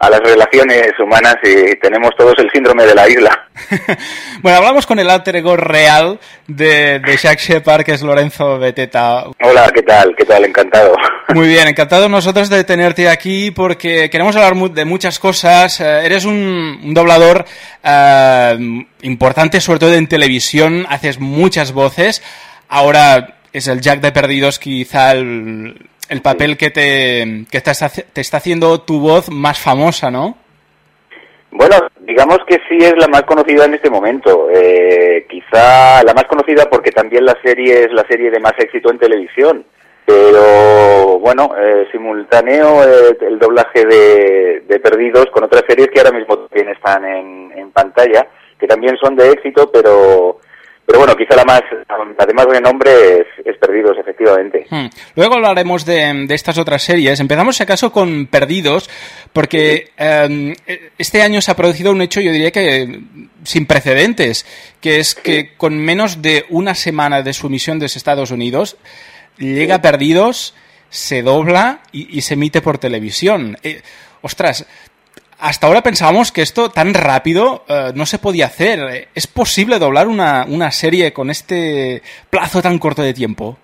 a las relaciones humanas y tenemos todos el síndrome de la isla. (laughs) Bueno, hablamos con el alter ego real de, de Jack Shepard, que es Lorenzo Beteta. Hola, ¿qué tal? ¿Qué tal? Encantado. Muy bien, (laughs) encantado nosotros de tenerte aquí porque queremos hablar de muchas cosas. Eh, eres un, un doblador eh, importante, sobre todo en televisión, haces muchas voces. Ahora es el Jack de Perdidos quizá el, el papel que, te, que está, te está haciendo tu voz más famosa, ¿no? Bueno, digamos que sí es la más conocida en este momento. Eh, quizá la más conocida porque también la serie es la serie de más éxito en televisión. Pero bueno, eh, simultáneo eh, el doblaje de, Perdidos con otras series que ahora mismo también están en pantalla, que también son de éxito, pero pero bueno, quizá la más la de más renombre es, es Perdidos, efectivamente. Hmm. Luego hablaremos de, de estas otras series. Empezamos, si acaso, con Perdidos, porque eh, este año se ha producido un hecho, yo diría que sin precedentes, que es que con menos de una semana de su emisión desde Estados Unidos, llega Perdidos, se dobla y, y se emite por televisión. Eh, ostras, hasta ahora pensábamos que esto tan rápido eh, no se podía hacer. ¿Es posible doblar una, una serie con este plazo tan corto de tiempo?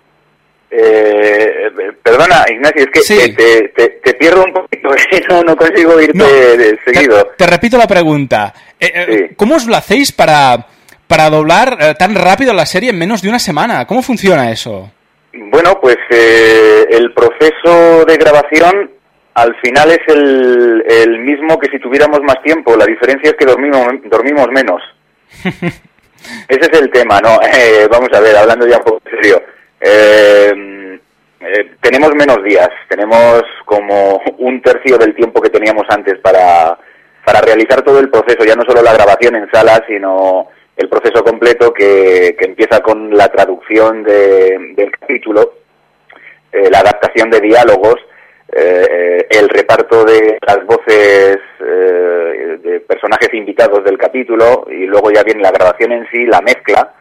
Eh, perdona, Ignacio, es que Sí. te, te- te pierdo un poquito, (laughs) no, no consigo irte No, de- seguido. Te repito la pregunta. Eh, eh, ¿Cómo os lo hacéis para, para doblar eh, tan rápido la serie en menos de una semana? ¿Cómo funciona eso? Bueno, pues el proceso de grabación al final es el, el mismo que si tuviéramos más tiempo. La diferencia es que dormimos, dormimos menos. (laughs) Ese es el tema, ¿no? (laughs) Eh, vamos a ver, hablando ya un poco en serio. Eh, eh, tenemos menos días, tenemos como un tercio del tiempo que teníamos antes para, para realizar todo el proceso, ya no solo la grabación en sala, sino el proceso completo que, que empieza con la traducción de- del capítulo, eh, la adaptación de diálogos, eh, el reparto de las voces eh, de personajes invitados del capítulo y luego ya viene la grabación en sí, la mezcla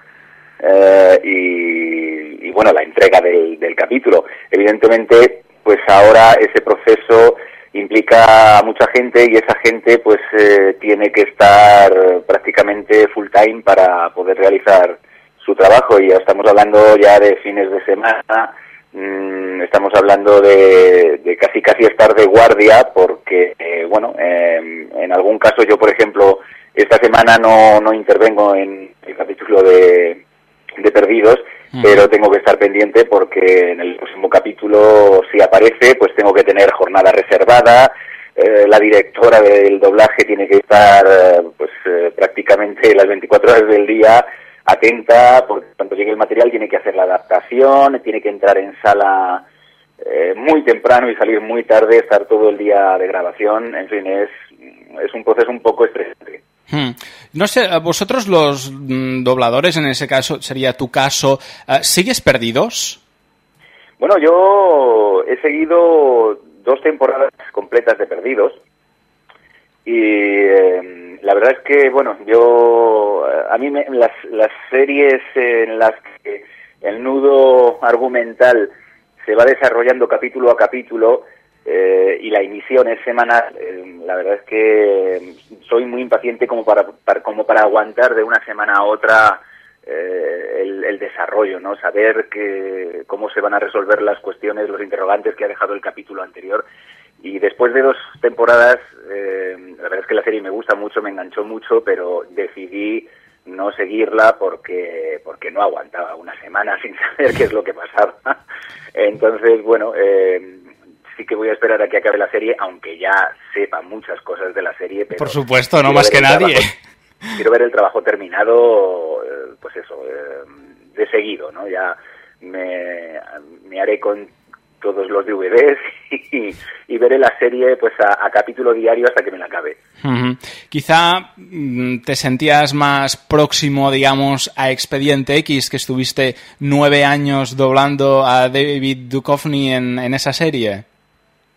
eh, y, bueno, la entrega del, del capítulo. Evidentemente, pues ahora ese proceso implica a mucha gente y esa gente pues eh, tiene que estar prácticamente full time para poder realizar su trabajo y ya estamos hablando ya de fines de semana, mm, estamos hablando de, de casi casi estar de guardia porque eh, bueno eh, en algún caso yo por ejemplo esta semana no, no intervengo en el capítulo de, de perdidos pero tengo que estar pendiente porque en el próximo capítulo si aparece pues tengo que tener jornada reservada eh, la directora del doblaje tiene que estar eh, pues eh, prácticamente las 24 horas del día atenta porque cuando llegue el material tiene que hacer la adaptación tiene que entrar en sala eh, muy temprano y salir muy tarde estar todo el día de grabación en fin es es un proceso un poco estresante Hmm. No sé, vosotros los mm, dobladores, en ese caso sería tu caso, eh, ¿sigues perdidos? Bueno, yo he seguido dos temporadas completas de Perdidos y eh, la verdad es que, bueno, yo, a mí me- las, las series en las que el nudo argumental se va desarrollando capítulo a capítulo eh, y la emisión es semanal, eh, la verdad es que soy muy impaciente como para, para- como para aguantar de una semana a otra eh, el, el desarrollo, ¿no? Saber que, cómo se van a resolver las cuestiones, los interrogantes que ha dejado el capítulo anterior. Y después de dos temporadas, eh, la verdad es que la serie me gusta mucho, me enganchó mucho, pero decidí no seguirla porque porque no aguantaba una semana (laughs) sin saber qué es lo que pasaba. Entonces, bueno, eh, sí que voy a esperar a que acabe la serie, aunque ya sepa muchas cosas de la serie. Pero Por supuesto, no más que nadie. trabajo- quiero ver el trabajo terminado, eh, pues eso, eh, de seguido, ¿no? Ya me, me haré con todos los DVDs (laughs) y, y veré la serie pues a, a capítulo diario hasta que me la acabe. Quizá mm, te sentías más próximo, digamos, a Expediente X, que estuviste nueve años doblando a David Duchovny en, en esa serie.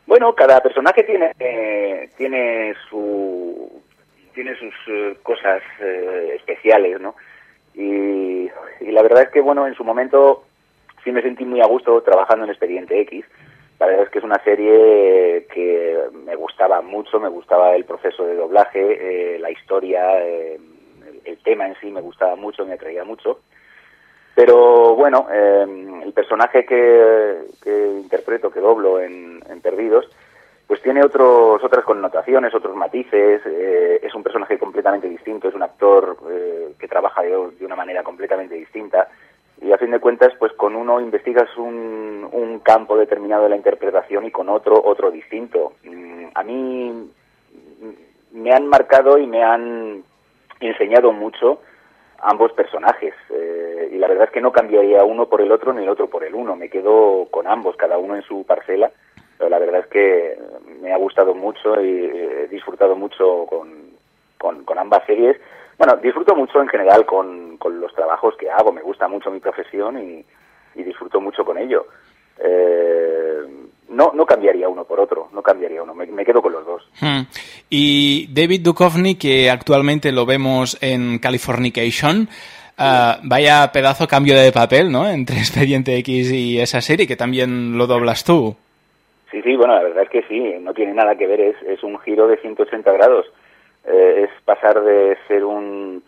Bueno, cada personaje tiene eh, tiene su tiene sus eh, cosas eh, especiales, ¿no? Y, y la verdad es que bueno, en su momento sí me sentí muy a gusto trabajando en Expediente X. La verdad es que es una serie que me gustaba mucho, me gustaba el proceso de doblaje, eh, la historia, eh, el, tema en sí me gustaba mucho, me atraía mucho. Pero bueno, eh, el personaje que, interpreto, que doblo en, en Perdidos, pues tiene otros, otras connotaciones, otros matices, eh, es un personaje completamente distinto, es un actor que trabaja de una manera completamente distinta y a fin de cuentas pues con uno investigas un, un campo determinado de la interpretación y con otro otro distinto. Mm, A mí me han marcado y me han enseñado mucho ambos personajes eh, y la verdad es que no cambiaría uno por el otro ni el otro por el uno, me quedo con ambos, cada uno en su parcela, pero la verdad es que me ha gustado mucho y he disfrutado mucho con, con ambas series. Bueno, disfruto mucho en general con, con los trabajos que hago, me gusta mucho mi profesión y, y disfruto mucho con ello. Eh, no, no cambiaría uno por otro, no cambiaría uno, me, me quedo con los dos. Hmm. Y David Duchovny, que actualmente lo vemos en Californication, ah, vaya pedazo cambio de papel, ¿no? Entre Expediente X y esa serie, que también lo doblas tú. Sí, sí, bueno, la verdad es que sí, no tiene nada que ver, es, es un giro de 180 grados. Eh, es pasar de ser un,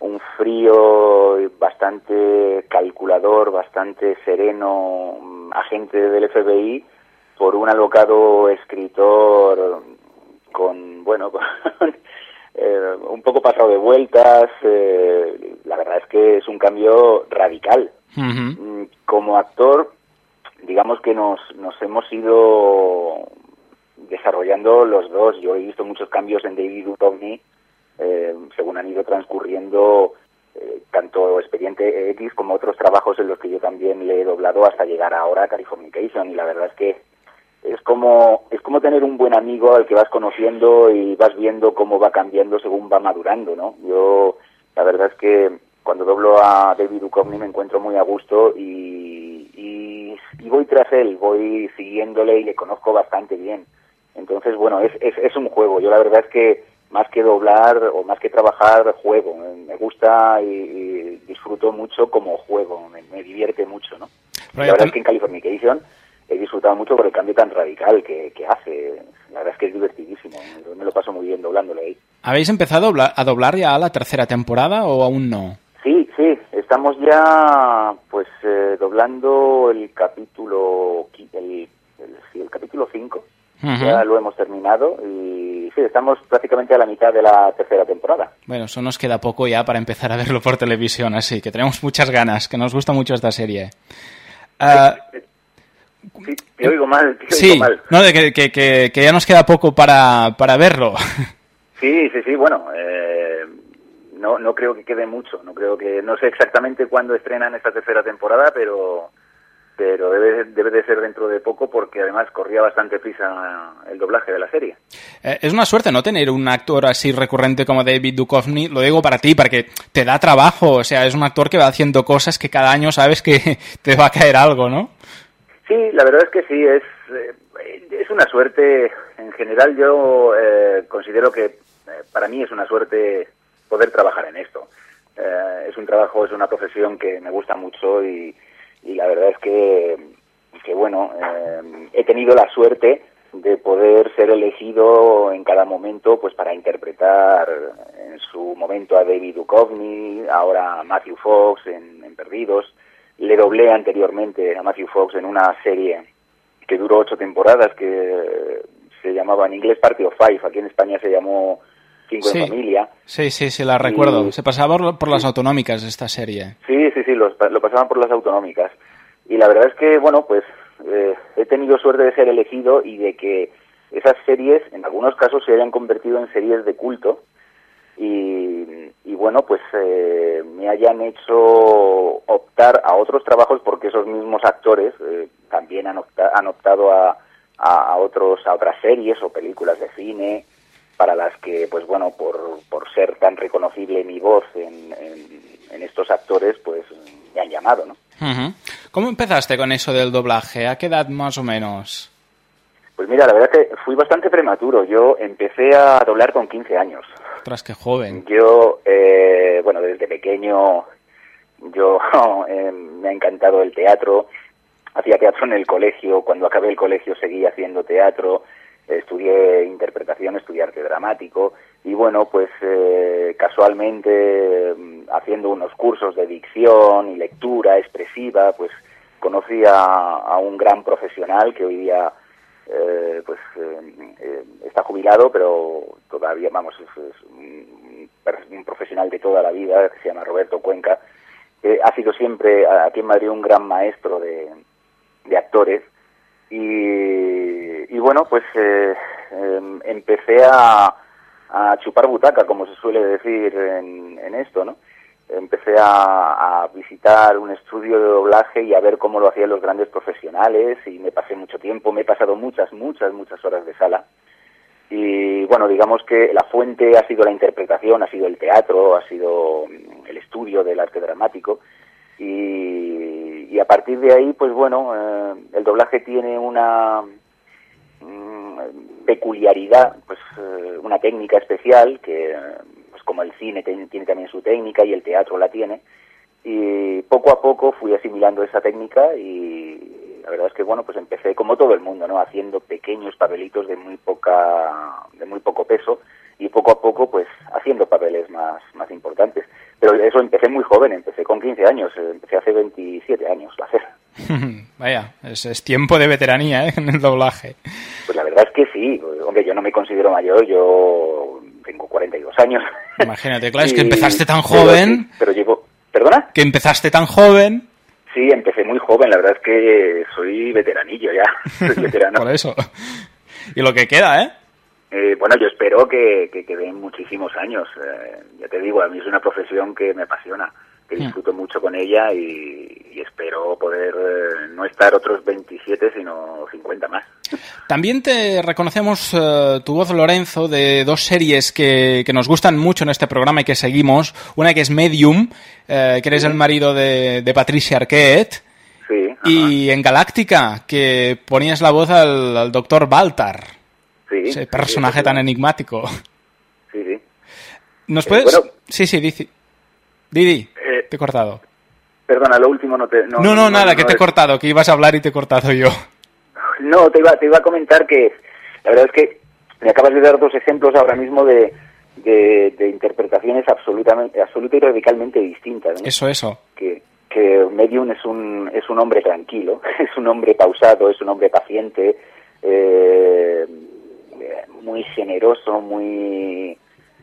un frío bastante calculador, bastante sereno, mm, agente del FBI por un alocado escritor con, bueno, (laughs) con, eh, un poco pasado de vueltas. eh, la verdad es que es un cambio radical. Mm, Como actor, digamos que nos, nos hemos ido desarrollando los dos. Yo he visto muchos cambios en David Duchovny eh, según han ido transcurriendo eh, tanto Expediente X como otros trabajos en los que yo también le he doblado hasta llegar ahora a Californication y la verdad es que es como es como tener un buen amigo al que vas conociendo y vas viendo cómo va cambiando según va madurando, ¿no? Yo la verdad es que cuando doblo a David Duchovny me encuentro muy a gusto y, y, y voy tras él, voy siguiéndole y le conozco bastante bien. Entonces, bueno, es, es, es un juego. Yo la verdad es que más que doblar o más que trabajar, juego. Me gusta y, y disfruto mucho como juego, me, me divierte mucho, ¿no? La verdad es que en Californication he disfrutado mucho por el cambio tan radical que, que hace. La verdad es que es divertidísimo, me, lo paso muy bien doblándole ahí. ¿Habéis empezado a doblar, ya la tercera temporada o aún no? Sí, sí, estamos ya pues eh, doblando el capítulo el, el, sí, el capítulo 5. Ya lo hemos terminado y sí, estamos prácticamente a la mitad de la tercera temporada. Bueno, eso nos queda poco ya para empezar a verlo por televisión, así que tenemos muchas ganas, que nos gusta mucho esta serie. Ah, Sí, te oigo mal, te sí, oigo mal. no, de que, que, que, que ya nos queda poco para, para verlo. (laughs) Sí, sí, sí, bueno, eh, no, no creo que quede mucho, no creo que, no sé exactamente cuándo estrenan esta tercera temporada, pero, pero debe, debe de ser dentro de poco porque además corría bastante prisa el doblaje de la serie. Eh, es una suerte no tener un actor así recurrente como David Duchovny, lo digo para ti, porque te da trabajo, o sea, es un actor que va haciendo cosas que cada año sabes que (laughs) te va a caer algo, ¿no? Sí, la verdad es que sí, es, eh, es una suerte. En general yo eh, considero que eh, para mí es una suerte poder trabajar en esto. Es un trabajo, es una profesión que me gusta mucho y, y la verdad es que, que bueno, eh, he tenido la suerte de poder ser elegido en cada momento pues para interpretar en su momento a David Duchovny, ahora a Matthew Fox en, en Perdidos. Le doblé anteriormente a Matthew Fox en una serie que duró ocho temporadas que se llamaba en inglés Party of Five, aquí en España se llamó Cinco Sí. en Familia. Sí, sí, sí, la recuerdo. Y- Se pasaba por, por las autonómicas esta serie. Sí, sí, sí, los- lo pasaban por las autonómicas. Y la verdad es que, bueno, pues eh, he tenido suerte de ser elegido y de que esas series, en algunos casos, se hayan convertido en series de culto. Y, y bueno, pues eh, me hayan hecho optar a otros trabajos porque esos mismos actores eh, también han, opta- han optado a, a otros a otras series o películas de cine para las que pues bueno por, por ser tan reconocible mi voz en, en, en estos actores pues me han llamado no. ¿Cómo empezaste con eso del doblaje? ¿A qué edad más o menos? pues mira la verdad es que fui bastante prematuro yo empecé a doblar con 15 años Tras que joven. Yo, eh, bueno, desde pequeño, yo (laughs) eh, me ha encantado el teatro. Hacía teatro en el colegio. Cuando acabé el colegio seguí haciendo teatro. Estudié interpretación, estudié arte dramático. Y bueno, pues eh, casualmente, mm, haciendo unos cursos de dicción y lectura expresiva, pues conocí a, un gran profesional que hoy día eh, pues eh, eh, está jubilado, pero todavía, vamos, es, es un, un profesional de toda la vida, que se llama Roberto Cuenca. Ha sido siempre aquí en Madrid un gran maestro de, de actores. Y, bueno, pues eh, em, empecé a, a chupar butaca, como se suele decir en, en esto, ¿no? Empecé a, a visitar un estudio de doblaje y a ver cómo lo hacían los grandes profesionales y me pasé mucho tiempo, me he pasado muchas, muchas, muchas horas de sala. Y bueno, digamos que la fuente ha sido la interpretación, ha sido el teatro, ha sido mm, el estudio del arte dramático. Y, y a partir de ahí, pues bueno, eh, el doblaje tiene una mm, peculiaridad, pues eh, una técnica especial que, pues como el cine tiene, tiene también su técnica y el teatro la tiene. Y poco a poco fui asimilando esa técnica y la verdad es que bueno, pues empecé como todo el mundo, ¿no? Haciendo pequeños papelitos de muy poca, de muy poco peso y poco a poco pues haciendo papeles más, más importantes. Pero eso empecé muy joven, empecé con 15 años, eh, empecé hace 27 años a hacer. (laughs) Vaya, es, es, tiempo de veteranía ¿eh? (laughs) en el doblaje. Pues la verdad es que sí. Hombre, yo no me considero mayor, yo tengo 42 años. Imagínate, claro, (laughs) y, es que empezaste tan joven. Pero, pero llevo... ¿Perdona? Que empezaste tan joven. Sí, empecé muy joven, la verdad es que soy veteranillo ya. Soy veterano. Por eso. Y lo que queda, ¿eh? Eh, bueno, yo espero que, que, que den muchísimos años. Eh, ya te digo, a mí es una profesión que me apasiona, que disfruto mm. mucho con ella y, y espero poder eh, no estar otros 27, sino 50 más. También te reconocemos tu voz, Lorenzo, de dos series que, que, nos gustan mucho en este programa y que seguimos. Una que es Medium, que eres sí. el marido de, de Patricia Arquette. Sí, y en Galáctica, que ponías la voz al, al doctor Baltar. Sí, ese personaje sí, tan enigmático. Sí, sí. ¿Nos puedes...? Eh, bueno, sí, sí, Didi. Didi, eh, te he cortado. Perdona, lo último no te... No, no, no nada, que te he cortado, que ibas a hablar y te he cortado yo. (laughs) No, te iba, te iba a comentar que la verdad es que me acabas de dar dos ejemplos ahora mismo de, de, de interpretaciones absolutamente, absoluta y radicalmente distintas. ¿no? Eso, eso. Que, que Medium es un, es un hombre tranquilo, (laughs) es un hombre pausado, es un hombre paciente, eh, muy generoso, muy,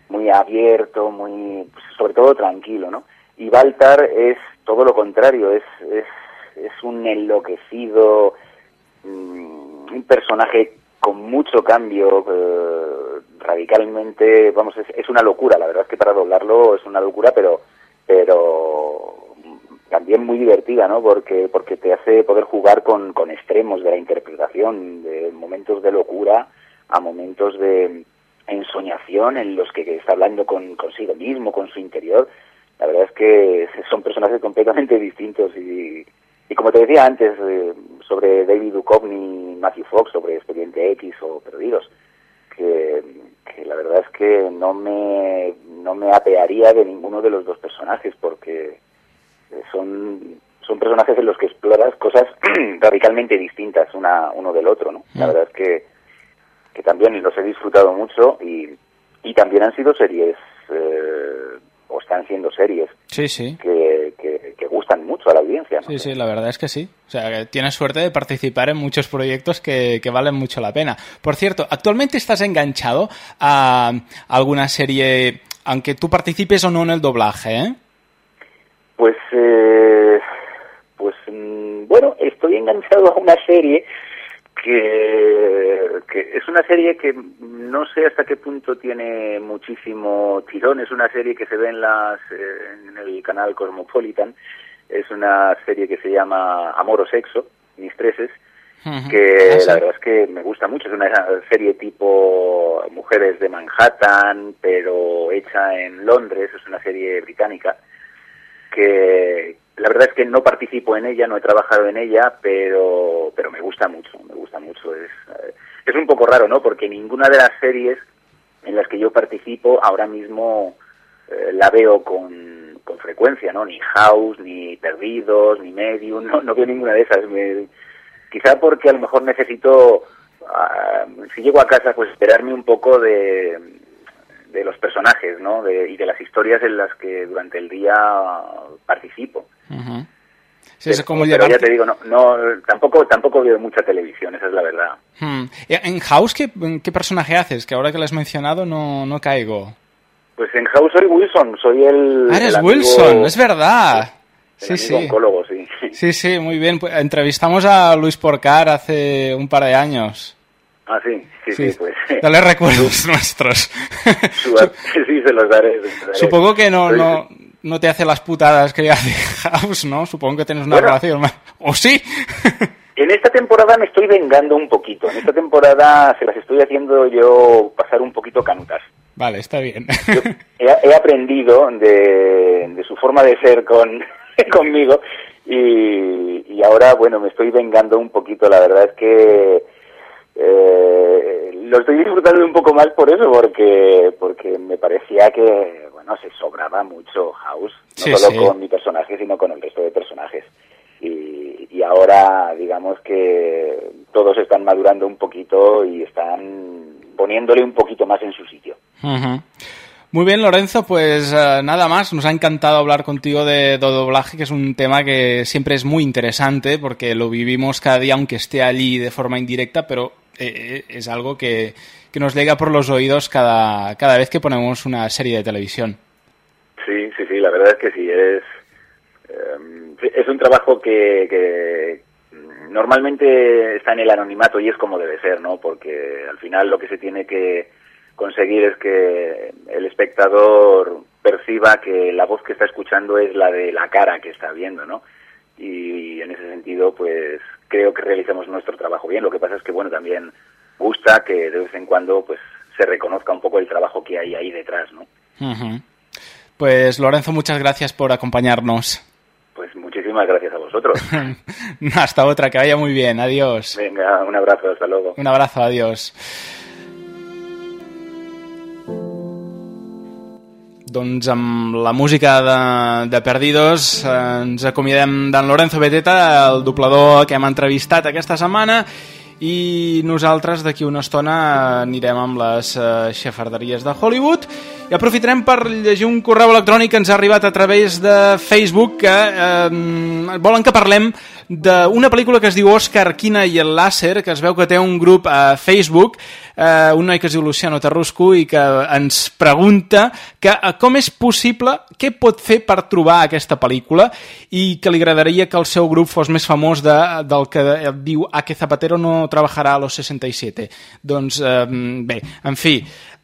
muy abierto, muy, pues, sobre todo tranquilo, ¿no? Y Baltar es todo lo contrario, es, es, es un enloquecido, mmm, un personaje con mucho cambio, eh, radicalmente, vamos, es, es una locura, la verdad es que para doblarlo es una locura, pero, pero también muy divertida, ¿no? Porque, porque te hace poder jugar con, con extremos de la interpretación, de momentos de locura a momentos de ensoñación en los que está hablando con consigo mismo, con su interior. La verdad es que son personajes completamente (laughs) distintos y, y como te decía antes eh, sobre David Duchovny Matthew Fox, sobre Expediente X o Perdidos, que, que la verdad es que no me, no me apearía de ninguno de los dos personajes porque son son personajes en los que exploras cosas (clears throat) radicalmente distintas una, uno del otro, ¿no? La verdad es que, que también los he disfrutado mucho y, y también han sido series, eh, o están siendo series, sí, sí. Que, que, que, gustan mucho a la audiencia. ¿no? Sí, sí, la verdad es que sí. O sea, que tienes suerte de participar en muchos proyectos que, que valen mucho la pena. Por cierto, ¿actualmente estás enganchado a alguna serie, aunque tú participes o no en el doblaje, eh? Pues, eh, pues mmm, bueno, estoy enganchado a una serie que, que, es una serie que no sé hasta qué punto tiene muchísimo tirón. Es una serie que se ve en las eh, en el canal Cosmopolitan. Es una serie que se llama Amor o Sexo, Mistreses, uh -huh. que ¿Ah, la verdad es que me gusta mucho. Es una serie tipo Mujeres de Manhattan, pero hecha en Londres. Es una serie británica que la verdad es que no participo en ella, no he trabajado en ella, pero pero me gusta mucho, me gusta mucho. Es, es un poco raro, ¿no? Porque ninguna de las series en las que yo participo ahora mismo eh, la veo con, con frecuencia, ¿no? Ni House, ni Perdidos, ni Medium, no, no veo ninguna de esas. Me, quizá porque a lo mejor necesito, uh, si llego a casa, pues esperarme un poco de, de los personajes, ¿no? De, y de las historias en las que durante el día participo. Uh -huh. sí, pero, como pero ya te digo, no, no, tampoco, tampoco veo mucha televisión, esa es la verdad. Hmm. ¿En House ¿qué, qué personaje haces? Que ahora que lo has mencionado no, no caigo. Pues en House soy Wilson, soy el... Ah, eres el Wilson, amigo, es verdad. Sí, sí. Oncólogo, sí. Sí, sí, muy bien. Pues, entrevistamos a Luis Porcar hace un par de años. Ah, sí, sí, sí, sí pues. Dale (laughs) recuerdos nuestros. (laughs) sí, se los daré. Se los daré. Supongo que no, no, no te hace las putadas que hace (laughs) House, ¿no? Supongo que tienes una bueno, relación. ¿O sí? (laughs) en esta temporada me estoy vengando un poquito. En esta temporada se las estoy haciendo yo pasar un poquito canutas. Vale, está bien. (laughs) he, he, aprendido de, de, su forma de ser con, conmigo y, y ahora, bueno, me estoy vengando un poquito. La verdad es que eh, lo estoy disfrutando un poco más por eso, porque porque me parecía que, bueno, se sobraba mucho House, no sí, solo sí. con mi personaje, sino con el resto de personajes. Y, y, ahora, digamos que todos están madurando un poquito y están poniéndole un poquito más en su sitio. Uh -huh. Muy bien, Lorenzo, pues uh, nada más. Nos ha encantado hablar contigo de, de, doblaje, que es un tema que siempre es muy interesante porque lo vivimos cada día, aunque esté allí de forma indirecta, pero eh, es algo que, que, nos llega por los oídos cada, cada vez que ponemos una serie de televisión. Sí, sí, sí, la verdad es que sí. Es, eh, es un trabajo que, que normalmente está en el anonimato y es como debe ser, ¿no? Porque al final lo que se tiene que conseguir es que el espectador perciba que la voz que está escuchando es la de la cara que está viendo, ¿no? Y, en ese sentido, pues creo que realizamos nuestro trabajo bien. Lo que pasa es que, bueno, también gusta que de vez en cuando, pues, se reconozca un poco el trabajo que hay ahí detrás, ¿no? Uh -huh. Pues, Lorenzo, muchas gracias por acompañarnos. Pues muchísimas gracias a vosotros. (laughs) hasta otra, que vaya muy bien. Adiós. Venga, un abrazo, hasta luego. Un abrazo, adiós. Doncs amb la música de, de Perdidos eh, ens acomiadem d'en Lorenzo Beteta, el doblador que hem entrevistat aquesta setmana, i nosaltres d'aquí una estona anirem amb les eh, xafarderies de Hollywood. I aprofitarem per llegir un correu electrònic que ens ha arribat a través de Facebook que eh, volen que parlem d'una pel·lícula que es diu Oscar Quina i el Làser, que es veu que té un grup a Facebook, eh, un noi que es diu Luciano Tarrusco i que ens pregunta que eh, com és possible, què pot fer per trobar aquesta pel·lícula i que li agradaria que el seu grup fos més famós de, del que diu A que Zapatero no trabajarà a los 67. Doncs, eh, bé, en fi,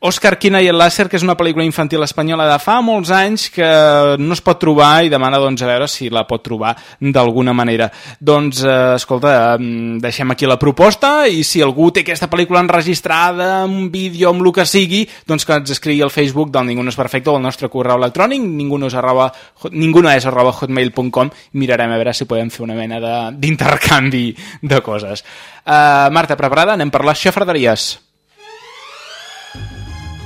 Òscar Quina i el Làser, que és una pel·lícula infantil espanyola de fa molts anys que no es pot trobar i demana doncs, a veure si la pot trobar d'alguna manera. Doncs, eh, escolta, deixem aquí la proposta i si algú té aquesta pel·lícula enregistrada, un vídeo, amb el que sigui, doncs que ens escrigui al Facebook del Ningú no és perfecte o al nostre correu electrònic, ningú no és arroba, ningú no és arroba hotmail.com mirarem a veure si podem fer una mena d'intercanvi de, de coses. Uh, Marta, preparada? Anem per les xafarderies.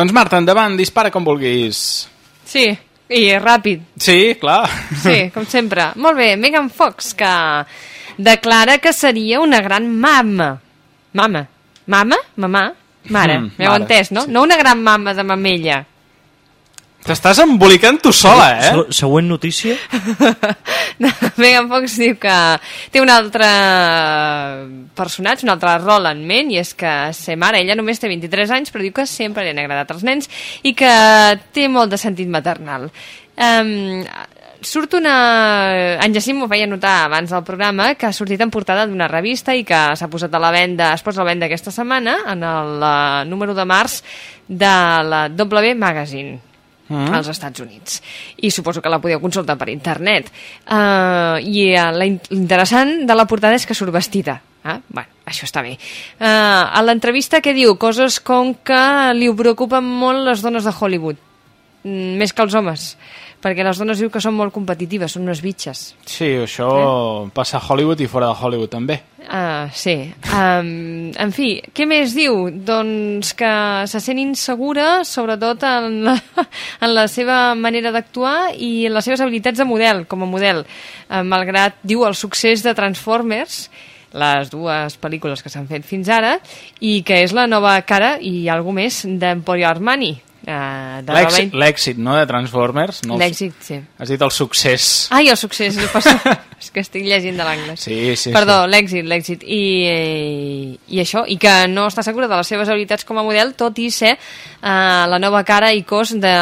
Doncs Marta, endavant, dispara com vulguis. Sí, i ràpid. Sí, clar. Sí, com sempre. Molt bé, Megan Fox, que declara que seria una gran mama. Mama. Mama? Mamà? Mare. Mm, M'heu entès, no? Sí. No una gran mama de mamella. T'estàs embolicant tu sola, eh? Se següent notícia. (laughs) Megan Fox diu que té un altre personatge, un altre rol en ment, i és que ser mare, ella només té 23 anys, però diu que sempre li han agradat els nens i que té molt de sentit maternal. Um, surt una... En Jacint m'ho feia notar abans del programa que ha sortit en portada d'una revista i que s'ha posat a la venda, es posa a la venda aquesta setmana en el uh, número de març de la W Magazine Mm. als Estats Units. I suposo que la podeu consultar per internet. Uh, I uh, l'interessant de la portada és que surt vestida. Ah, bueno, això està bé. Uh, a l'entrevista que diu coses com que li preocupen molt les dones de Hollywood, mm, més que els homes perquè les dones diu que són molt competitives, són unes bitxes. Sí, això eh? passa a Hollywood i fora de Hollywood també. Uh, sí. Um, en fi, què més diu? Doncs que se sent insegura, sobretot en la, (laughs) en la seva manera d'actuar i en les seves habilitats de model, com a model. Uh, malgrat, diu, el succés de Transformers, les dues pel·lícules que s'han fet fins ara, i que és la nova cara i alguna més d'Emporio Armani, Uh, L'èxit, no?, de Transformers. No L'èxit, sí. Has dit el succés. Ai, el succés, (laughs) és que estic llegint de l'anglès. Sí, sí. Perdó, sí. l'èxit, l'èxit. I, i, I això, i que no està segura de les seves habilitats com a model, tot i ser uh, la nova cara i cos de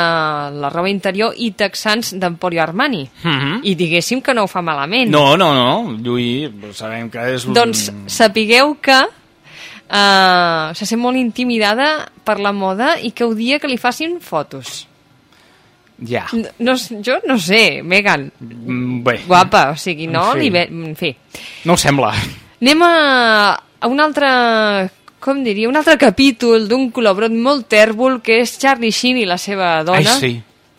la roba interior i texans d'Emporio Armani. Uh -huh. I diguéssim que no ho fa malament. No, no, no. Lluís, sabem que és... Doncs sapigueu que Uh, se sent molt intimidada per la moda i que odia que li facin fotos. Ja. No, no, jo no sé, Megan. Mm, bé. Guapa, o sigui, no? En fi. Li ve... En fi. No ho sembla. Anem a, a una altra com diria, un altre capítol d'un col·laborat molt tèrbol que és Charlie Sheen i la seva dona. Ai, sí.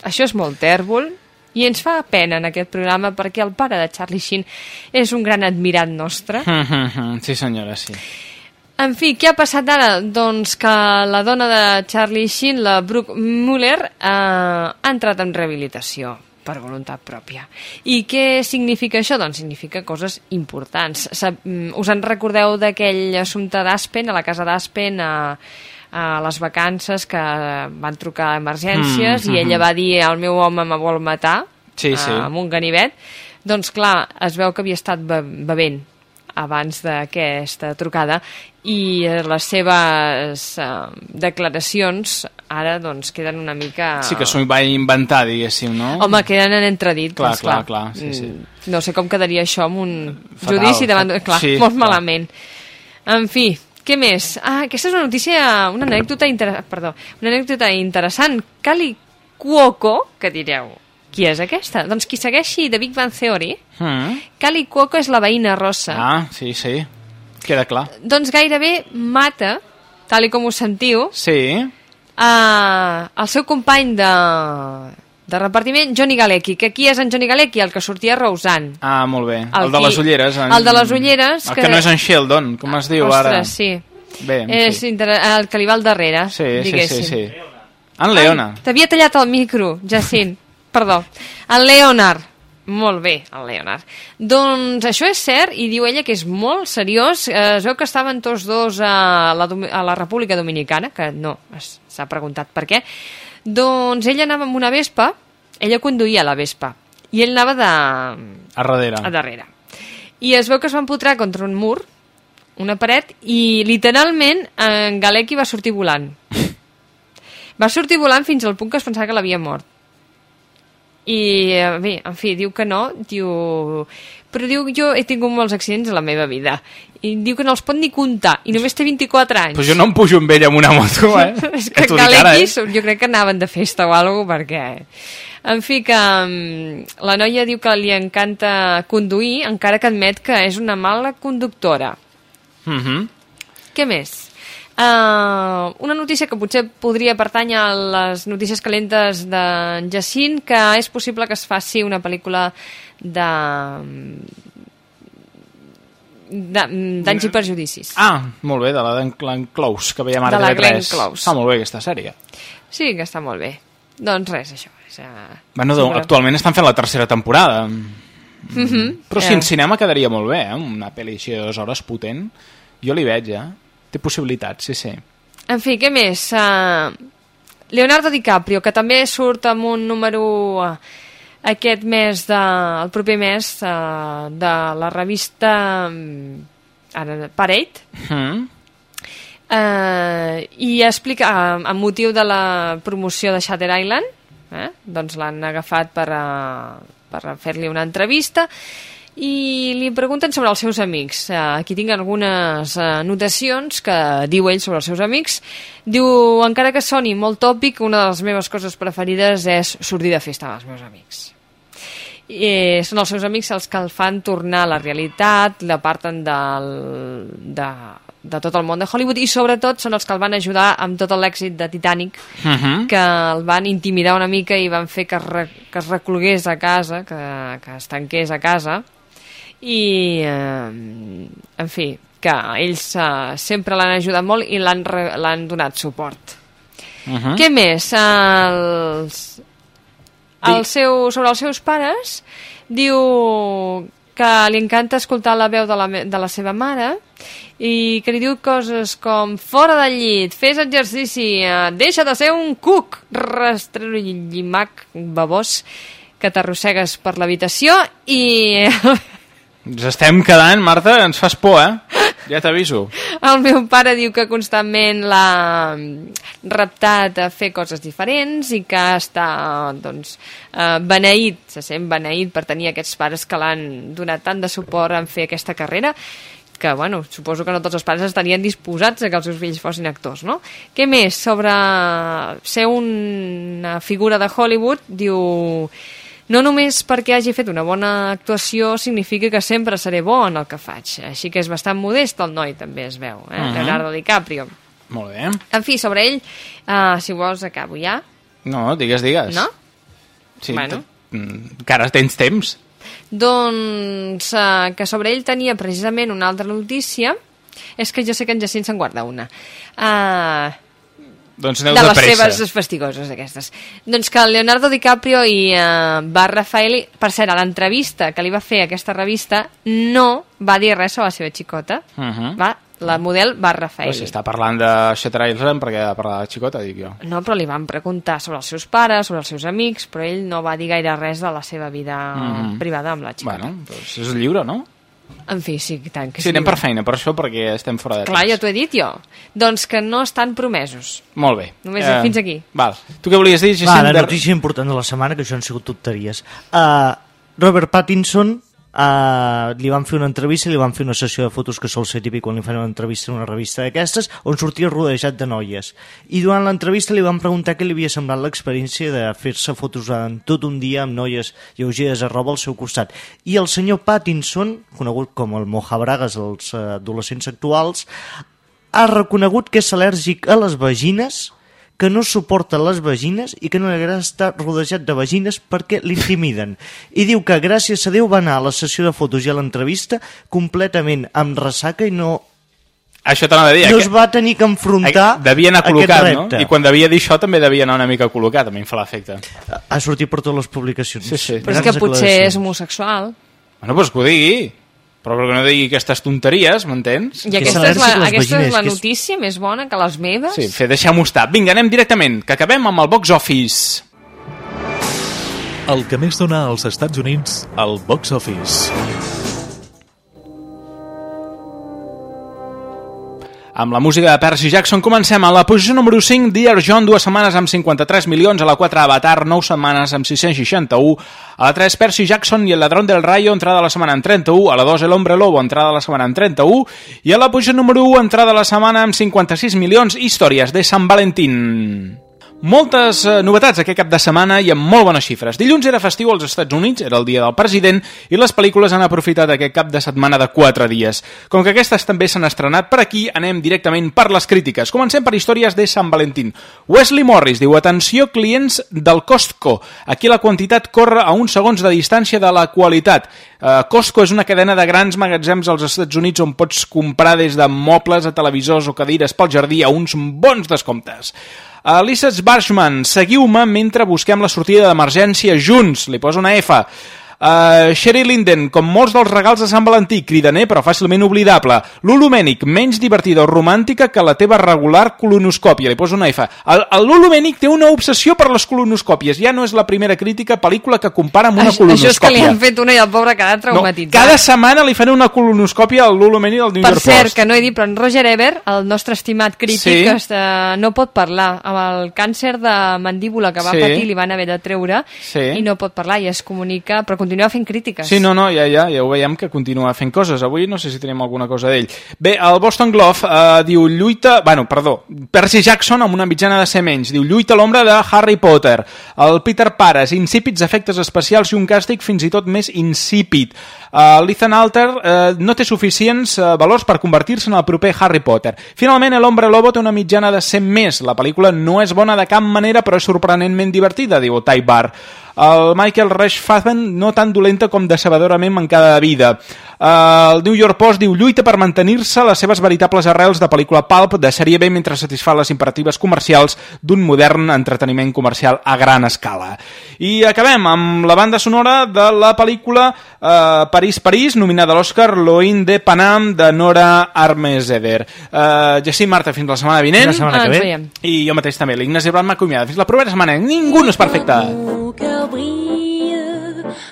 Això és molt tèrbol i ens fa pena en aquest programa perquè el pare de Charlie Sheen és un gran admirat nostre. sí, senyora, sí. En fi, què ha passat ara? Doncs que la dona de Charlie Sheen, la Brooke Muller, eh, ha entrat en rehabilitació per voluntat pròpia. I què significa això? Doncs significa coses importants. Mm, us en recordeu d'aquell assumpte d'Aspen, a la casa d'Aspen, a, a les vacances que van trucar a emergències Mm, i ella mhm. va dir el meu home me vol matar Sí, sí. amb un ganivet doncs clar, es veu que havia estat be bevent abans d'aquesta trucada i eh, les seves eh, declaracions ara doncs queden una mica... Sí que s'ho va inventar, diguéssim, no? Home, queden en entredit. Clar, doncs, clar, clar, sí, sí. Mm, No sé com quedaria això amb un Fatal, judici davant... Clar, sí, molt clar. malament. En fi, què més? Ah, aquesta és una notícia, una anècdota, inter... Perdó, una anècdota interessant. Cali Cuoco, que direu, qui és aquesta? Doncs qui segueixi The Big Bang Theory, Mm. Cali Cuoco és la veïna rossa. Ah, sí, sí. Queda clar. Doncs gairebé mata, tal i com ho sentiu, Sí. a, el seu company de, de repartiment, Johnny Galecki. Que qui és en Johnny Galecki? El que sortia a Roseanne. Ah, molt bé. El, El de les ulleres. En... el de les ulleres, El que- que... no és en Sheldon, com es diu Ostres, ara. sí. Bé, És inter... el que li va al darrere, Sí, sí, sí, diguéssim. sí. En Leona. T'havia tallat el micro, Jacint. (laughs) Perdó. El Leonard. Molt bé, el Leonard. Doncs això és cert, i diu ella que és molt seriós. Eh, Es veu que estaven tots dos a la, a la República Dominicana, que no, s'ha preguntat per què. Doncs ella anava amb una Vespa, ella conduïa la Vespa, i ell anava de, A darrere. a darrere. I es veu que es van empotrar contra un mur, una paret, i literalment en Galecki va sortir volant. (laughs) Va sortir volant fins al punt que es pensava que l'havia mort. I, eh, bé, en fi, diu que no, diu... Però diu, jo he tingut molts accidents a la meva vida. I diu que no els pot ni comptar, i només té 24 anys. Pues jo no em pujo amb ell amb una moto, eh? (laughs) és que Galecki, eh? jo crec que anaven de festa o alguna cosa, perquè... En fi, que mm, la noia diu que li encanta conduir, encara que admet que és una mala conductora. Mhm. Què més? Uh, una notícia que potser podria pertànyer a les notícies calentes de Jacint, que és possible que es faci una pel·lícula de d'anys i perjudicis. Ah, molt bé, de la Glenn Close, que veiem ara De la a TV3. Glenn Close. Està molt bé aquesta sèrie. Sí, que està molt bé. Doncs res, això. És, uh, Bueno, doncs, actualment estan fent la tercera temporada. Mhm. Però si Eh. en cinema quedaria molt bé, eh? Una pel·li així de dues hores potent. Jo li veig, eh? Té possibilitats, sí, sí. En fi, què més? Uh, Leonardo DiCaprio, que també surt amb un número uh, aquest mes, de, el proper mes, uh, de la revista ara, Parade, Mm. uh, i explica, uh, amb motiu de la promoció de Shutter Island, eh? doncs l'han agafat per, uh, per fer-li una entrevista, i li pregunten sobre els seus amics. Eh, aquí tinc algunes eh, anotacions que diu ell sobre els seus amics. Diu, encara que soni molt tòpic, una de les meves coses preferides és sortir de festa amb els meus amics. I eh, són els seus amics els que el fan tornar a la realitat, l'aparten del, de, de tot el món de Hollywood i sobretot són els que el van ajudar amb tot l'èxit de Titanic Mhm. que el van intimidar una mica i van fer que es, re, que es reclogués a casa, que, que es tanqués a casa i eh, en fi, que ells eh, sempre l'han ajudat molt i l'han donat suport. Mhm. Què més? Els, el seu, sobre els seus pares diu que li encanta escoltar la veu de la, de la seva mare i que li diu coses com fora del llit, fes exercici, eh, deixa de ser un cuc, rastrellimac babós que t'arrossegues per l'habitació i Ens estem quedant, Marta, ens fas por, eh? Ja t'aviso. El meu pare diu que constantment l'ha reptat a fer coses diferents i que està doncs, eh, beneït, se sent beneït per tenir aquests pares que l'han donat tant de suport en fer aquesta carrera que, bueno, suposo que no tots els pares estarien disposats a que els seus fills fossin actors, no? Què més sobre ser una figura de Hollywood? Diu No només perquè hagi fet una bona actuació significa que sempre seré bo en el que faig. Així que és bastant modest el noi, també es veu, eh? Mhm. Leonardo DiCaprio. Molt bé. En fi, sobre ell, uh, si vols acabo ja, No, digues, digues. no? Sí, Bueno. mm, encara tens temps. Doncs uh, que sobre ell tenia precisament una altra notícia, és que jo sé que en Jacint se'n guarda una. Uh, Doncs aneu de de, les pressa. seves fastigoses, aquestes. Doncs que Leonardo DiCaprio i uh, Bar Raffaelli, per cert, a l'entrevista que li va fer aquesta revista, no va dir res sobre la seva xicota. Uh -huh. Va, la model Bar Però Raffaelli. si està parlant de Shutter Island perquè ha de parlar de xicota, dic jo. No, però li van preguntar sobre els seus pares, sobre els seus amics, però ell no va dir gaire res de la seva vida Mhm. privada amb la xicota. Bueno, doncs és lliure, no? En fi, sí, i tant que Sí, anem per feina, per això, perquè estem fora de Clar, temps. ja t'ho he dit jo. Doncs que no estan promesos. Molt bé. Només fins aquí. Val. Tu què volies dir, Va, Jacint? la De- notícia important de la setmana, que això han sigut tonteries. Uh, Robert Pattinson uh, li van fer una entrevista, li van fer una sessió de fotos que sol ser típic quan li fan una entrevista en una revista d'aquestes, on sortia rodejat de noies. I durant l'entrevista li van preguntar què li havia semblat l'experiència de fer-se fotos durant tot un dia amb noies lleugeres a roba al seu costat. I el senyor Pattinson, conegut com el mojabragues als uh, adolescents actuals, ha reconegut que és al·lèrgic a les vagines que no suporta les vagines i que no li agrada estar rodejat de vagines perquè l'intimiden. I diu que gràcies a Déu va anar a la sessió de fotos i a l'entrevista completament amb ressaca i no, Això t'anava a dir. no aquest- es va tenir que enfrontar Devia anar col·locat, no? I quan devia dir això també devia anar una mica col·locat, a mi em fa l'efecte. Ha sortit per totes les publicacions. Sí, sí. Però és que potser és homosexual. Bueno, doncs que ho digui. Però que no digui aquestes tonteries, m'entens? I aquesta és, la, aquesta és la notícia més bona que les meves? Sí, fer, deixem-ho estar. Vinga, anem directament, que acabem amb el box office. El que més dona als Estats Units, el box office. Amb la música de Percy Jackson comencem a la posició número 5, Dear John, dues setmanes amb 53 milions, a la 4 Avatar, 9 setmanes amb 661, a la 3 Percy Jackson i el ladrón del rayo, entrada a la setmana en 31, a la 2 El hombre lobo, entrada a la setmana en 31, i a la posició número 1, entrada a la setmana amb 56 milions, històries de Sant Valentín. Moltes eh, novetats aquest cap de setmana i amb molt bones xifres. Dilluns era festiu als Estats Units, era el dia del president, i les pel·lícules han aprofitat aquest cap de setmana de 4 dies. Com que aquestes també s'han estrenat per aquí, anem directament per les crítiques. Comencem per històries de Sant Valentín. Wesley Morris diu, atenció clients del Costco. Aquí la quantitat corre a uns segons de distància de la qualitat. Uh, Costco és una cadena de grans magatzems als Estats Units on pots comprar des de mobles a televisors o cadires pel jardí a uns bons descomptes. Alice Barshman, seguiu-me mentre busquem la sortida d'emergència junts. Li poso una F. Uh, Sherry Linden, com molts dels regals de Sant Valentí, cridaner però fàcilment oblidable. Lulu Mènic, menys divertida o romàntica que la teva regular colonoscòpia. Li poso una F. El, el Lulu Mènic té una obsessió per les colonoscòpies. Ja no és la primera crítica pel·lícula que compara amb una Això, colonoscòpia. això és que li han fet una i el pobre ha quedat traumatitzat. Cada setmana li fan una colonoscòpia al Lulu Mènic del New Per York cert, Post. que no he dit, però en Roger Ebert, el nostre estimat crític, Sí. que està, no pot parlar. Amb el càncer de mandíbula que va Sí. patir li van haver de treure Sí. i no pot parlar i es comunica, però continua fent crítiques. Sí, no, no, ja, ja, ja ho veiem que continua fent coses. Avui no sé si tenim alguna cosa d'ell. Bé, el Boston Globe eh, diu lluita... Bueno, perdó, Percy Jackson amb una mitjana de ser menys. Diu lluita l'ombra de Harry Potter. El Peter Pares, insípids efectes especials i un càstig fins i tot més insípid. Uh, L'Ethan Alter uh, no té suficients uh, valors per convertir-se en el proper Harry Potter. Finalment, El Hombre Lobo té una mitjana de 100 més. La pel·lícula no és bona de cap manera, però és sorprenentment divertida, diu Ty Bar. El Michael Reshfathen no tan dolenta com decebedorament mancada de vida. Uh, el New York Post diu lluita per mantenir-se les seves veritables arrels de pel·lícula pulp de sèrie B mentre satisfà les imperatives comercials d'un modern entreteniment comercial a gran escala. I acabem amb la banda sonora de la pel·lícula uh, París, París, nominada a l'Oscar Loin de Panam de Nora Armeseder. Uh, Jacint Marta, fins la setmana vinent. Fins la setmana que ve. I jo mateix també, l'Ignasi Blanc m'acomiada. Fins la propera setmana. Ningú no és perfecte. Brille,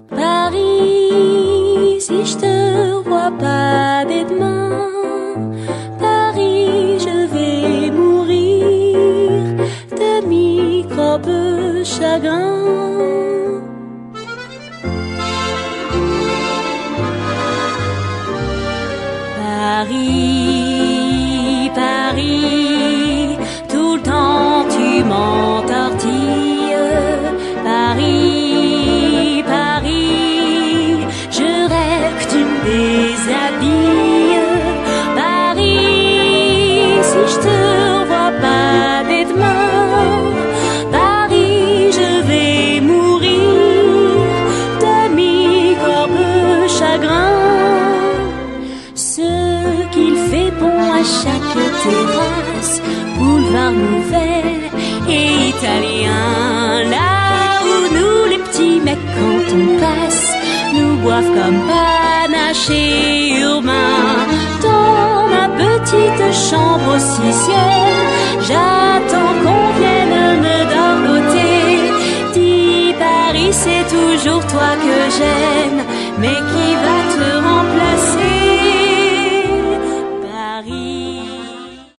Paris, si je te vois pas dès demain, Paris, je vais mourir de microbes chagrin. Paris, boivent comme panaché urbain. Dans ma petite chambre au sixième, j'attends qu'on vienne me dorloter. Dis Paris, c'est toujours toi que j'aime, mais qui va te remplacer?